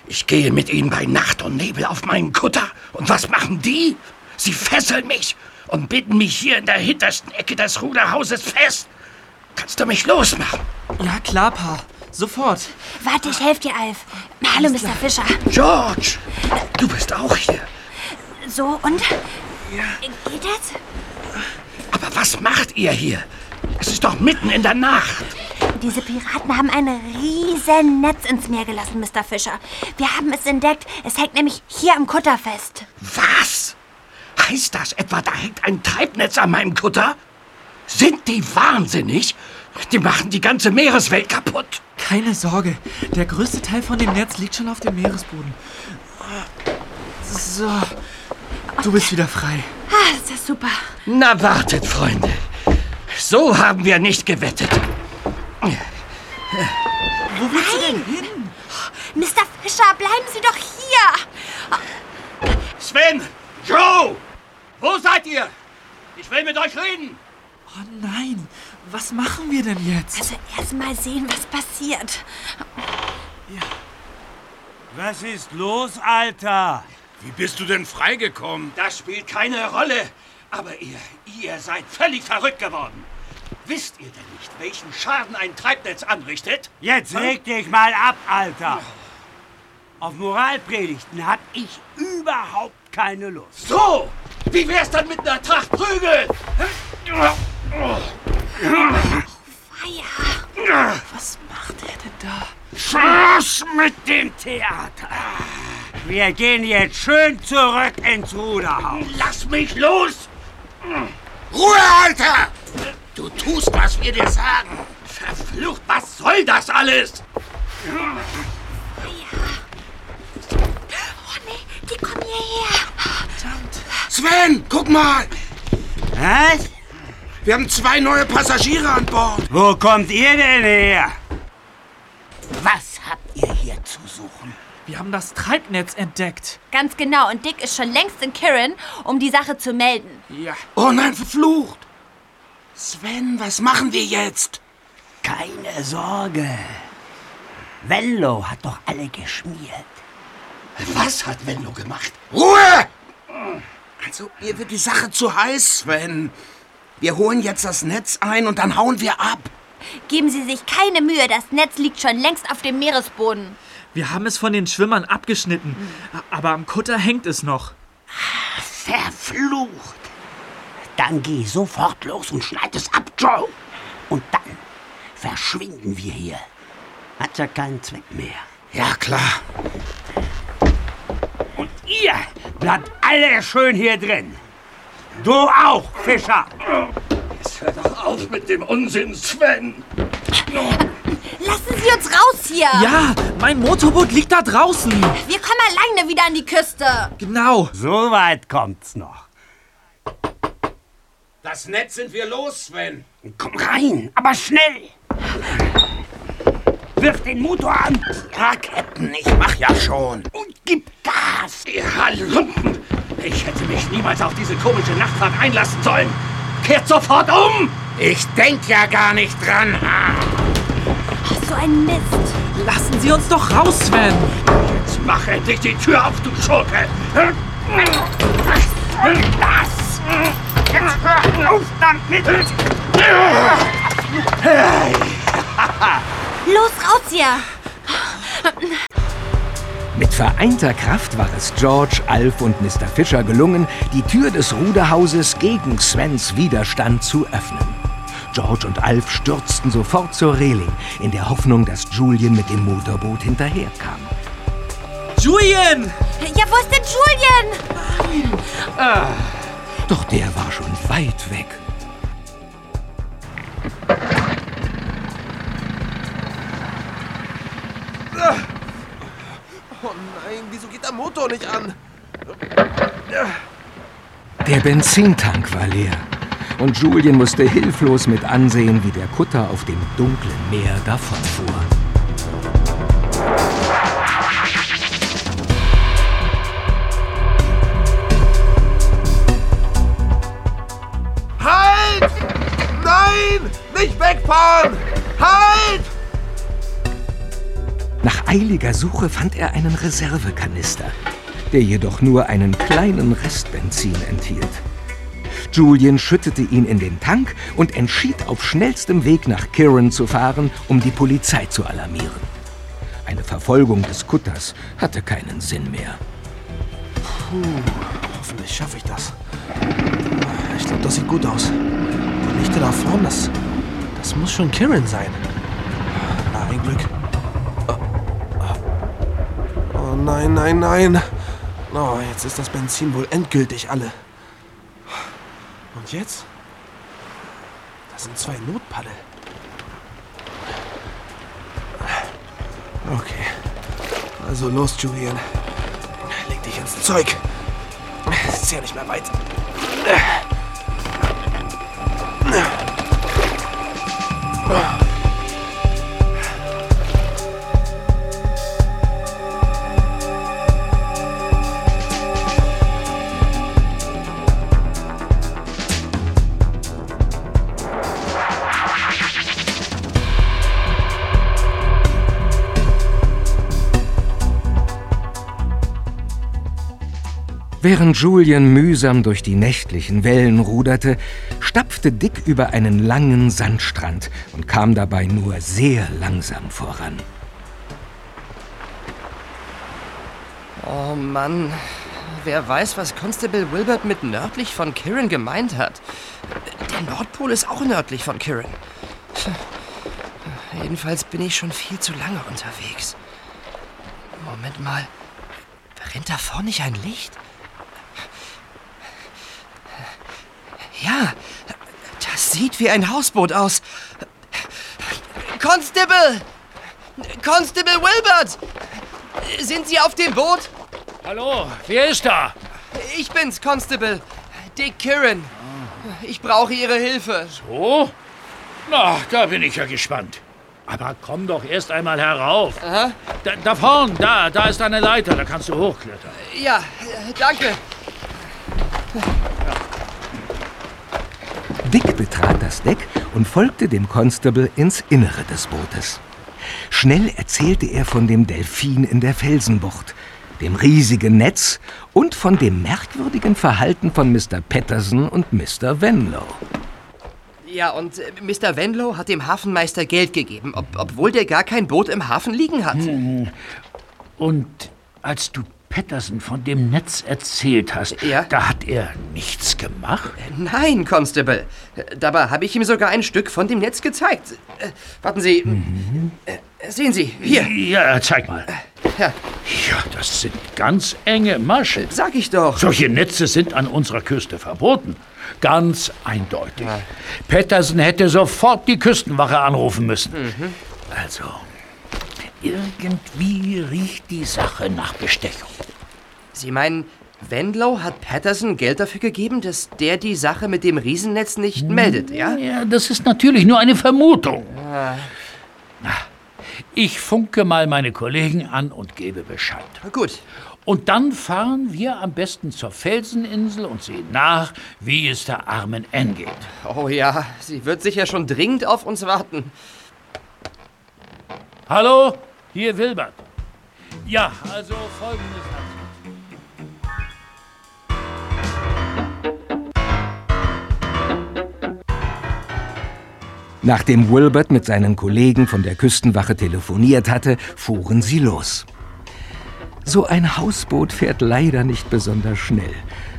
Ich gehe mit ihnen bei Nacht und Nebel auf meinen Kutter. Und was machen die? Sie fesseln mich und binden mich hier in der hintersten Ecke des Ruderhauses fest. Kannst du mich losmachen? Ja, klar, Pa. Sofort. Warte, ich helfe dir, Alf. Hallo, Mr. Fischer. George, du bist auch hier. So, und? Geht das? Aber was macht ihr hier? Es ist doch mitten in der Nacht. Diese Piraten haben ein riesen Netz ins Meer gelassen, Mr. Fischer. Wir haben es entdeckt. Es hängt nämlich hier am Kutter fest. Was? Heißt das etwa, da hängt ein Treibnetz an meinem Kutter? Sind die wahnsinnig? Die machen die ganze Meereswelt kaputt. Keine Sorge. Der größte Teil von dem Netz liegt schon auf dem Meeresboden. So. Du bist wieder frei. Ah, ist das super. Na wartet, Freunde. So haben wir nicht gewettet. Wo willst du denn hin? Mr. Fischer, bleiben Sie doch hier. Sven! Joe! Wo seid ihr? Ich will mit euch reden. Oh nein. Was machen wir denn jetzt? Also erst mal sehen, was passiert. Was ist los, Alter? Wie bist du denn freigekommen? Das spielt keine Rolle. Aber ihr, ihr seid völlig verrückt geworden. Wisst ihr denn nicht, welchen Schaden ein Treibnetz anrichtet? Jetzt reg dich mal ab, Alter. Auf Moralpredigten hab ich überhaupt keine Lust. So! Wie wär's dann mit einer Tracht Prügel? Feier. Was macht er denn da? Schluss mit dem Theater. Wir gehen jetzt schön zurück ins Ruderhaus. Lass mich los! Ruhe, Alter! Du tust, was wir dir sagen. Verflucht, was soll das alles? Oh nee, die kommen hierher. Sven, guck mal! Was? Wir haben zwei neue Passagiere an Bord. Wo kommt ihr denn her? Was habt ihr hier zu suchen? Wir haben das Treibnetz entdeckt. Ganz genau. Und Dick ist schon längst in Kirin, um die Sache zu melden. Ja. Oh nein, verflucht! Sven, was machen wir jetzt? Keine Sorge. Vello hat doch alle geschmiert. Was hat Venlo gemacht? Ruhe! Also, mir wird die Sache zu heiß, Sven. Wir holen jetzt das Netz ein und dann hauen wir ab. Geben Sie sich keine Mühe, das Netz liegt schon längst auf dem Meeresboden. Wir haben es von den Schwimmern abgeschnitten. Aber am Kutter hängt es noch. Verflucht. Dann geh sofort los und schneid es ab, Joe. Und dann verschwinden wir hier. Hat ja keinen Zweck mehr. Ja, klar. Und ihr bleibt alle schön hier drin. Du auch, Fischer. Jetzt hör doch auf mit dem Unsinn, Sven. Lassen Sie uns raus hier. Ja, mein Motorboot liegt da draußen. Wir kommen alleine wieder an die Küste. Genau. So weit kommt's noch. Das Netz sind wir los, Sven. Komm rein, aber schnell. Wirf den Motor an! Ja, Captain, ich mach ja schon. Und gib Gas! Ihr Halunken! Ich hätte mich niemals auf diese komische Nachtfahrt einlassen sollen. Kehrt sofort um! Ich denk ja gar nicht dran. So ein Mist. Lassen Sie uns doch raus, Sven. Jetzt mach endlich die Tür auf, du Schurke! Was soll das? Jetzt hör auf damit! Los, raus hier! Mit vereinter Kraft war es George, Alf und Mr. Fischer gelungen, die Tür des Ruderhauses gegen Svens Widerstand zu öffnen. George und Alf stürzten sofort zur Reling, in der Hoffnung, dass Julian mit dem Motorboot hinterherkam. Julian! Ja, wo ist denn Julian? Doch der war schon weit weg. Motor nicht an? Der Benzintank war leer. Und Julian musste hilflos mit ansehen, wie der Kutter auf dem dunklen Meer davonfuhr. Halt! Nein! Nicht wegfahren! Halt! Eiliger Suche fand er einen Reservekanister, der jedoch nur einen kleinen Rest Benzin enthielt. Julian schüttete ihn in den Tank und entschied, auf schnellstem Weg nach Kirin zu fahren, um die Polizei zu alarmieren. Eine Verfolgung des Kutters hatte keinen Sinn mehr. Puh, hoffentlich schaffe ich das. Ich glaube, das sieht gut aus. Die Lichter da vorne, das, das muss schon Kirin sein. Na, ein Glück. Oh, oh nein, nein, nein. Oh, jetzt ist das Benzin wohl endgültig alle. Und jetzt? Da sind zwei Notpaddel. Okay. Also los, Julian. Leg dich ins Zeug. Ist ja nicht mehr weit. Während Julian mühsam durch die nächtlichen Wellen ruderte, stapfte Dick über einen langen Sandstrand und kam dabei nur sehr langsam voran. Oh Mann, wer weiß, was Constable Wilbert mit nördlich von Kirin gemeint hat. Der Nordpol ist auch nördlich von Kirin. Jedenfalls bin ich schon viel zu lange unterwegs. Moment mal, brennt da vorne nicht ein Licht? Ja, das sieht wie ein Hausboot aus. Constable! Constable Wilbert! Sind Sie auf dem Boot? Hallo, wer ist da? Ich bin's, Constable. Dick Kirin. Ich brauche Ihre Hilfe. So? Na, da bin ich ja gespannt. Aber komm doch erst einmal herauf. Aha. Da, da vorn, da, da ist eine Leiter, da kannst du hochklettern. Ja, danke. Dick betrat das Deck und folgte dem Constable ins Innere des Bootes. Schnell erzählte er von dem Delfin in der Felsenbucht, dem riesigen Netz und von dem merkwürdigen Verhalten von Mr. Patterson und Mr. Venlow. Ja, und äh, Mr. Venlow hat dem Hafenmeister Geld gegeben, ob, obwohl der gar kein Boot im Hafen liegen hat. Und als du Patterson von dem Netz erzählt hast, da hat er nichts gemacht? Nein, Constable. Äh, Dabei habe ich ihm sogar ein Stück von dem Netz gezeigt. Äh, warten Sie. Äh, sehen Sie, hier. Ja, zeig mal. Ja. Ja, das sind ganz enge Maschen. Sag ich doch. Solche Netze sind an unserer Küste verboten. Ganz eindeutig. Patterson hätte sofort die Küstenwache anrufen müssen. Also, irgendwie riecht die Sache nach Bestechung. Sie meinen, Venlow hat Patterson Geld dafür gegeben, dass der die Sache mit dem Riesennetz nicht meldet, ja? Ja, das ist natürlich nur eine Vermutung. Ah, Ich funke mal meine Kollegen an und gebe Bescheid. Gut. Und dann fahren wir am besten zur Felseninsel und sehen nach, wie es der armen Anne geht. Oh ja, sie wird sicher schon dringend auf uns warten. Hallo, hier Wilbert. Ja, also folgendes hat Nachdem Wilbert mit seinen Kollegen von der Küstenwache telefoniert hatte, fuhren sie los. So ein Hausboot fährt leider nicht besonders schnell,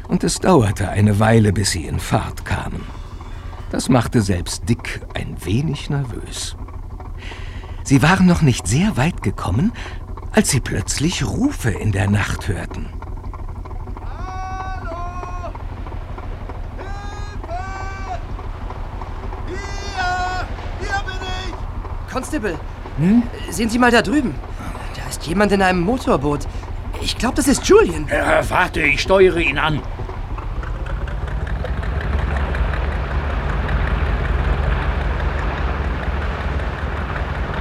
und es dauerte eine Weile, bis sie in Fahrt kamen. Das machte selbst Dick ein wenig nervös. Sie waren noch nicht sehr weit gekommen, als sie plötzlich Rufe in der Nacht hörten. Constable, hm? sehen Sie mal da drüben. Da ist jemand in einem Motorboot. Ich glaube, das ist Julian. Äh, warte, ich steuere ihn an.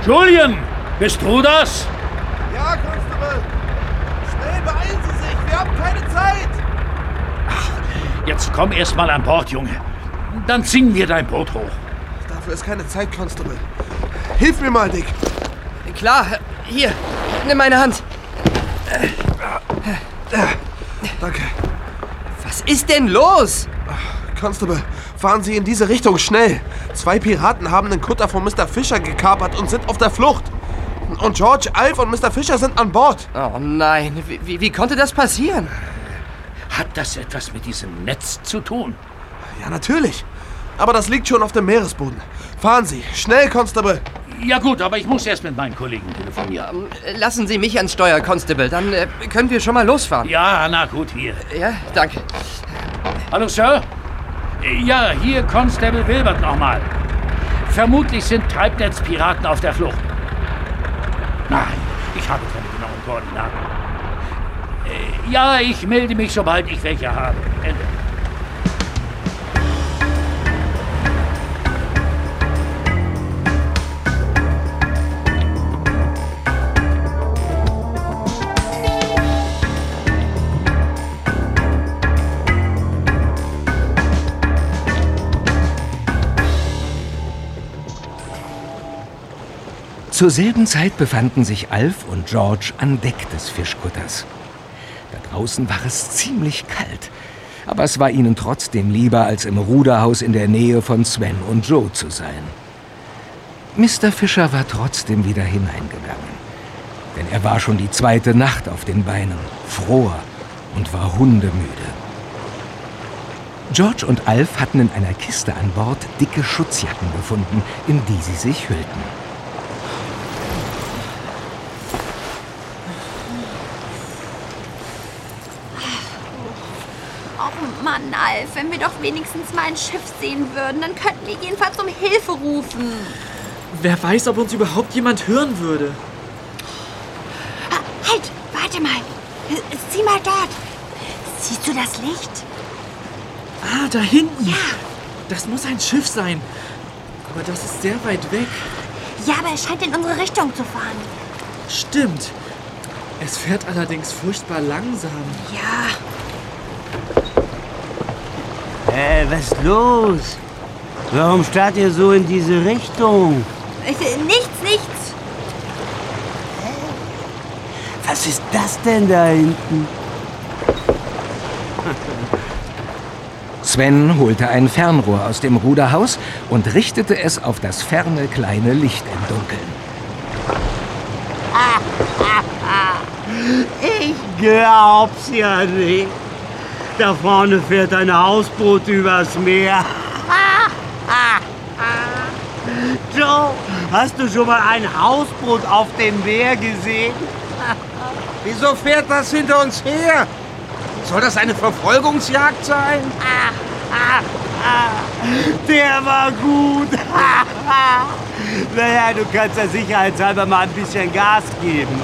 Julian, bist du das? Ja, Constable. Schnell, beeilen Sie sich. Wir haben keine Zeit. Ach, jetzt komm erst mal an Bord, Junge. Dann ziehen wir dein Boot hoch. Dafür ist keine Zeit, Constable. Hilf mir mal, Dick. Klar, hier, nimm meine Hand. Danke. Was ist denn los? Constable, fahren Sie in diese Richtung schnell. Zwei Piraten haben den Kutter von Mr. Fischer gekapert und sind auf der Flucht. Und George, Alf und Mr. Fischer sind an Bord. Oh nein, wie, wie, wie konnte das passieren? Hat das etwas mit diesem Netz zu tun? Ja, natürlich. Aber das liegt schon auf dem Meeresboden. Fahren Sie, schnell, Constable. Ja gut, aber ich muss erst mit meinen Kollegen telefonieren. Lassen Sie mich ans Steuer, Constable. Dann äh, können wir schon mal losfahren. Ja, na gut, hier. Ja, danke. Hallo, Sir? Ja, hier Constable Wilbert nochmal. Vermutlich sind Treibnetzpiraten auf der Flucht. Nein, ich habe keine genauen Koordinaten. Äh, ja, ich melde mich, sobald ich welche habe. Ende. Zur selben Zeit befanden sich Alf und George an Deck des Fischkutters. Da draußen war es ziemlich kalt, aber es war ihnen trotzdem lieber, als im Ruderhaus in der Nähe von Sven und Joe zu sein. Mr. Fischer war trotzdem wieder hineingegangen, denn er war schon die zweite Nacht auf den Beinen, fror und war hundemüde. George und Alf hatten in einer Kiste an Bord dicke Schutzjacken gefunden, in die sie sich hüllten. Mann, Alf, wenn wir doch wenigstens mal ein Schiff sehen würden, dann könnten wir jedenfalls um Hilfe rufen. Wer weiß, ob uns überhaupt jemand hören würde. Ah, halt, warte mal. Sieh mal dort. Siehst du das Licht? Ah, da hinten. Ja. Das muss ein Schiff sein. Aber das ist sehr weit weg. Ja, aber es scheint in unsere Richtung zu fahren. Stimmt. Es fährt allerdings furchtbar langsam. Ja. Äh, was ist los? Warum starrt ihr so in diese Richtung? Nichts, nichts. Was ist das denn da hinten? Sven holte ein Fernrohr aus dem Ruderhaus und richtete es auf das ferne kleine Licht im Dunkeln. Ich glaub's ja nicht. Da vorne fährt ein Hausboot übers Meer. Joe, hast du schon mal ein Hausboot auf dem Meer gesehen? Wieso fährt das hinter uns her? Soll das eine Verfolgungsjagd sein? Der war gut. naja, du kannst ja sicherheitshalber mal ein bisschen Gas geben.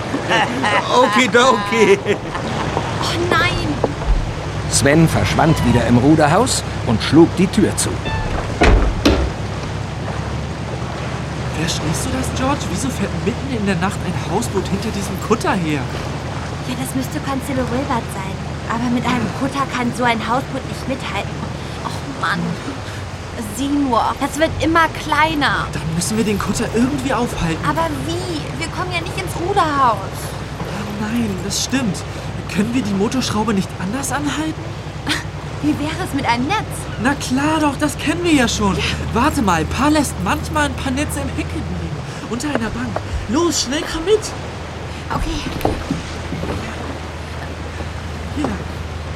Okidoki. Oh. Sven verschwand wieder im Ruderhaus und schlug die Tür zu. Wer Verstehst du das, George? Wieso fährt mitten in der Nacht ein Hausboot hinter diesem Kutter her? Ja, das müsste Constable Wilbert sein. Aber mit einem Kutter kann so ein Hausboot nicht mithalten. Och Mann. Sieh nur, das wird immer kleiner. Dann müssen wir den Kutter irgendwie aufhalten. Aber wie? Wir kommen ja nicht ins Ruderhaus. Nein, das stimmt. Können wir die Motorschraube nicht anders anhalten? Wie wäre es mit einem Netz? Na klar doch, das kennen wir ja schon. Warte mal, Pa lässt manchmal ein paar Netze im Heck liegen. Unter einer Bank. Los, schnell komm mit. Okay. Hier.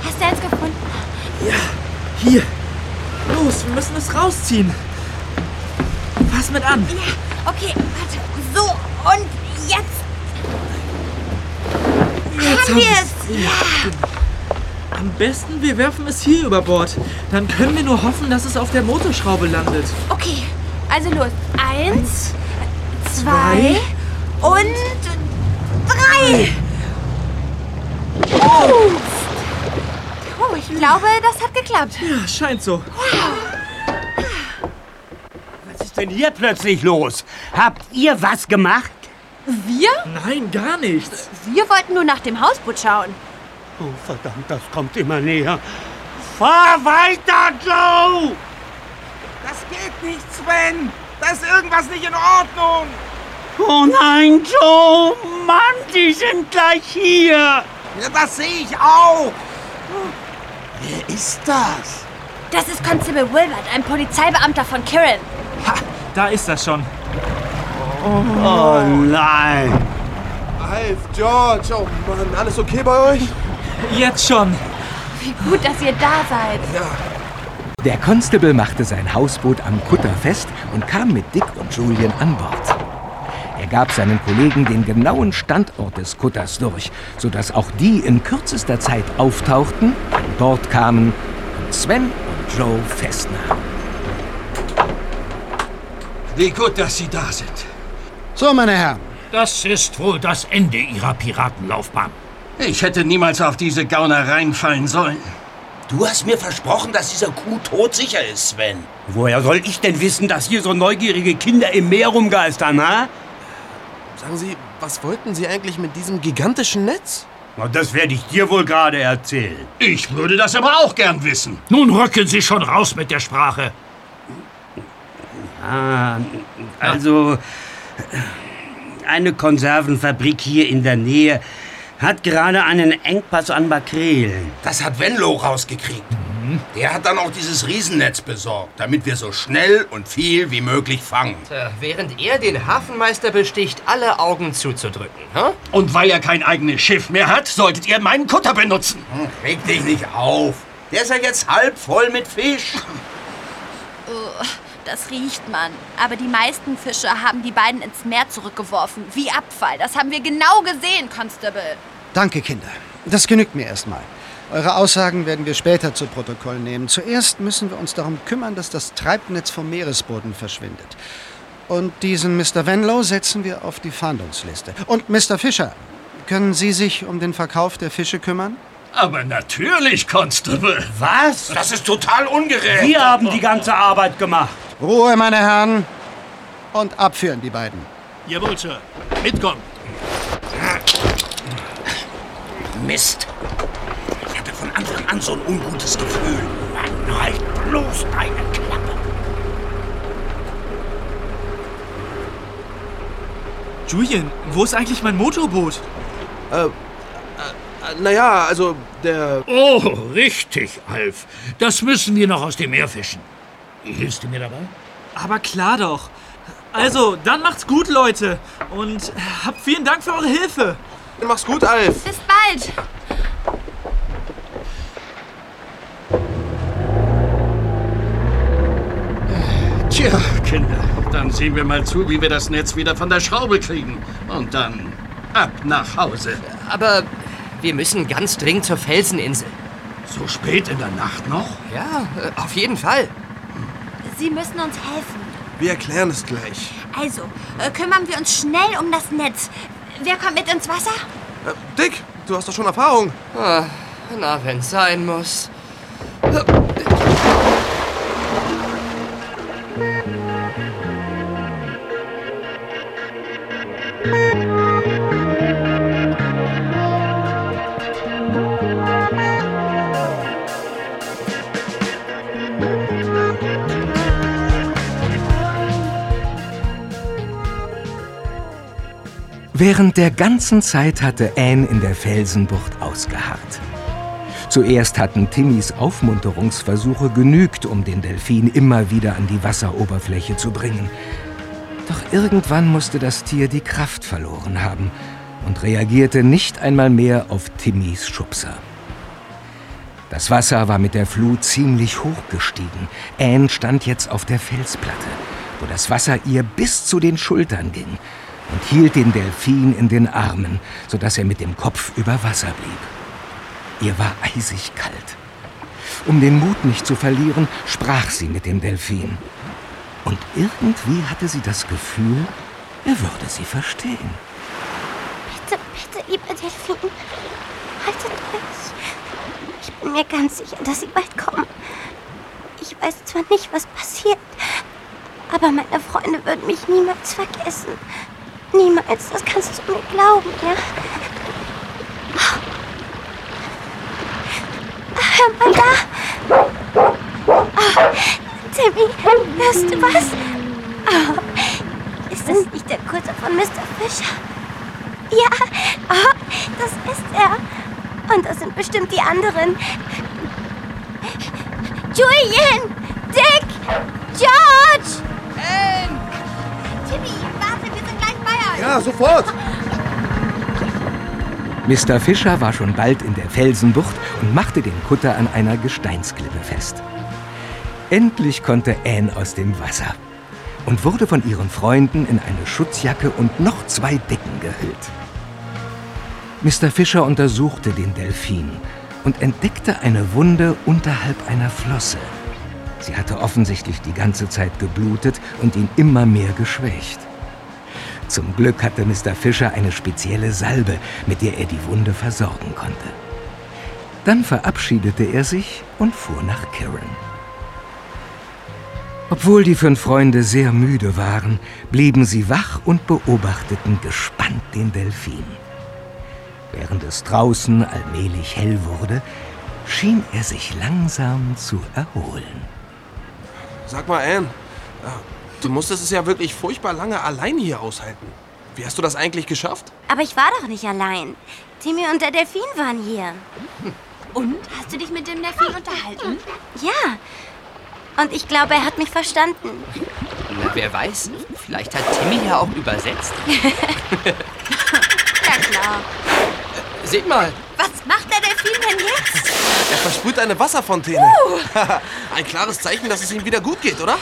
Hast du eins gefunden? Ja, hier. Los, wir müssen es rausziehen. Fass mit an. Ja, okay, warte. Haben wir hab es. ich's. Ja. Am besten, wir werfen es hier über Bord. Dann können wir nur hoffen, dass es auf der Motorschraube landet. Okay, also los. Eins, zwei und drei. Oh. Oh, ich glaube, das hat geklappt. Ja, scheint so. Was ist denn hier plötzlich los? Habt ihr was gemacht? Wir? Nein, gar nichts. Wir wollten nur nach dem Hausboot schauen. Oh, verdammt, das kommt immer näher. Fahr weiter, Joe! Das geht nicht, Sven. Da ist irgendwas nicht in Ordnung. Oh nein, Joe! Mann, die sind gleich hier! Ja, das sehe ich auch. Wer ist das? Das ist Constable Wilbert, ein Polizeibeamter von Kirin. Da ist das schon. Oh nein! Alf, George, oh Mann, alles okay bei euch? Jetzt schon. Wie gut, dass ihr da seid. Der Constable machte sein Hausboot am Kutter fest und kam mit Dick und Julian an Bord. Er gab seinen Kollegen den genauen Standort des Kutters durch, sodass auch die in kürzester Zeit auftauchten, an Bord kamen und Sven und Joe festnahmen. Wie gut, dass Sie da sind. So, meine Herren. Das ist wohl das Ende Ihrer Piratenlaufbahn. Ich hätte niemals auf diese Gauner reinfallen sollen. Du hast mir versprochen, dass dieser Kuh todsicher ist, Sven. Woher soll ich denn wissen, dass hier so neugierige Kinder im Meer rumgeistern, ha? Sagen Sie, was wollten Sie eigentlich mit diesem gigantischen Netz? Na, das werde ich dir wohl gerade erzählen. Ich würde das aber auch gern wissen. Nun rücken Sie schon raus mit der Sprache. Ah, also eine Konservenfabrik hier in der Nähe hat gerade einen Engpass an Makrelen. Das hat Venlo rausgekriegt. Der hat dann auch dieses Riesennetz besorgt, damit wir so schnell und viel wie möglich fangen. Tja, während er den Hafenmeister besticht, alle Augen zuzudrücken. Hm? Und weil er kein eigenes Schiff mehr hat, solltet ihr meinen Kutter benutzen. Hm, Reg dich nicht auf. Der ist ja jetzt halb voll mit Fisch. Oh, das riecht man. Aber die meisten Fische haben die beiden ins Meer zurückgeworfen. Wie Abfall. Das haben wir genau gesehen, Constable. Danke, Kinder. Das genügt mir erstmal. Eure Aussagen werden wir später zu Protokoll nehmen. Zuerst müssen wir uns darum kümmern, dass das Treibnetz vom Meeresboden verschwindet. Und diesen Mr. Venlow setzen wir auf die Fahndungsliste. Und Mr. Fischer, können Sie sich um den Verkauf der Fische kümmern? Aber natürlich, Constable. Was? Das ist total ungerecht. Wir haben die ganze Arbeit gemacht. Ruhe, meine Herren. Und abführen, die beiden. Jawohl, Sir. Mitkommen. Mist. Ich hatte von Anfang an so ein ungutes Gefühl. Mann, halt bloß deine Klappe. Julian, wo ist eigentlich mein Motorboot? Äh, äh, naja, also der... Oh, richtig, Alf. Das müssen wir noch aus dem Meer fischen. Hilfst du mir dabei? Aber klar doch. Also, dann macht's gut, Leute. Und habt vielen Dank für eure Hilfe. Mach's gut, Alf. Bis bald. Tja, Kinder, dann sehen wir mal zu, wie wir das Netz wieder von der Schraube kriegen. Und dann ab nach Hause. Aber wir müssen ganz dringend zur Felseninsel. So spät in der Nacht noch? Ja, äh, auf jeden Fall. Sie müssen uns helfen. Wir erklären es gleich. Also, äh, kümmern wir uns schnell um das Netz. Wer kommt mit ins Wasser? Äh, Dick, du hast doch schon Erfahrung. Ah, na, wenn's sein muss. Während der ganzen Zeit hatte Anne in der Felsenbucht ausgeharrt. Zuerst hatten Timmys Aufmunterungsversuche genügt, um den Delfin immer wieder an die Wasseroberfläche zu bringen. Doch irgendwann musste das Tier die Kraft verloren haben und reagierte nicht einmal mehr auf Timmys Schubser. Das Wasser war mit der Flut ziemlich hoch gestiegen. Anne stand jetzt auf der Felsplatte, wo das Wasser ihr bis zu den Schultern ging und hielt den Delfin in den Armen, sodass er mit dem Kopf über Wasser blieb. Ihr war eisig kalt. Um den Mut nicht zu verlieren, sprach sie mit dem Delfin. Und irgendwie hatte sie das Gefühl, er würde sie verstehen. Bitte, bitte, lieber Delfin, haltet euch. Ich bin mir ganz sicher, dass sie bald kommen. Ich weiß zwar nicht, was passiert, aber meine Freunde würden mich niemals vergessen. Niemals, das kannst du mir glauben, ja? Hör mal da! Oh, Timmy, hörst du was? Oh, ist das nicht der Kutter von Mr. Fischer? Ja, oh, das ist er. Und das sind bestimmt die anderen. Julian! Dick! George! Ähm, Timmy, warte, wir sind gleich. Ja, sofort! Mr. Fischer war schon bald in der Felsenbucht und machte den Kutter an einer Gesteinsklippe fest. Endlich konnte Anne aus dem Wasser und wurde von ihren Freunden in eine Schutzjacke und noch zwei Decken gehüllt. Mr. Fischer untersuchte den Delfin und entdeckte eine Wunde unterhalb einer Flosse. Sie hatte offensichtlich die ganze Zeit geblutet und ihn immer mehr geschwächt. Zum Glück hatte Mr. Fischer eine spezielle Salbe, mit der er die Wunde versorgen konnte. Dann verabschiedete er sich und fuhr nach Kirin. Obwohl die fünf Freunde sehr müde waren, blieben sie wach und beobachteten gespannt den Delfin. Während es draußen allmählich hell wurde, schien er sich langsam zu erholen. Sag mal, Anne, äh, du musstest es ja wirklich furchtbar lange allein hier aushalten. Wie hast du das eigentlich geschafft? Aber ich war doch nicht allein. Timmy und der Delfin waren hier. Und? Hast du dich mit dem Delfin unterhalten? Ja. Und ich glaube, er hat mich verstanden. Na, wer weiß, vielleicht hat Timmy ja auch übersetzt. Ja, klar. Seht mal, Was macht der Delfin denn jetzt? Er versprüht eine Wasserfontäne. Ein klares Zeichen, dass es ihm wieder gut geht, oder?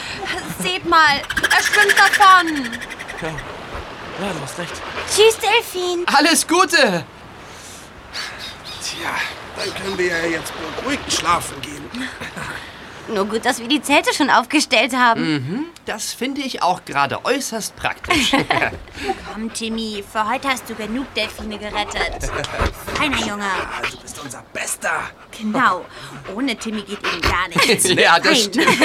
Seht mal, er schwimmt davon. Ja, ja du hast recht. Tschüss, Delfin. alles Gute! Tja, dann können wir ja jetzt beruhigt schlafen gehen. Nur gut, dass wir die Zelte schon aufgestellt haben. Mhm, das finde ich auch gerade äußerst praktisch. Komm, Timmy, für heute hast du genug Delfine gerettet. Feiner Junge. Ah, du bist unser Bester. Genau. Ohne Timmy geht eben gar nichts. Ja, das Nein. stimmt.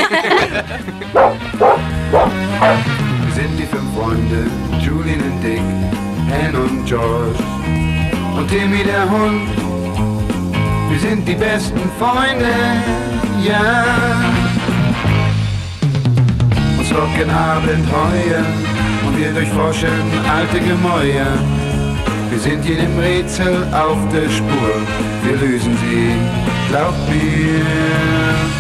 Wir sind die fünf Freunde, Julian und Dick, Anne und George und Timmy der Hund. Wir sind die besten Freunde, ja. Uns locken Abenteuer und wir durchforschen alte Gemäuer. Wir sind jedem Rätsel auf der Spur, wir lösen sie, glaubt mir.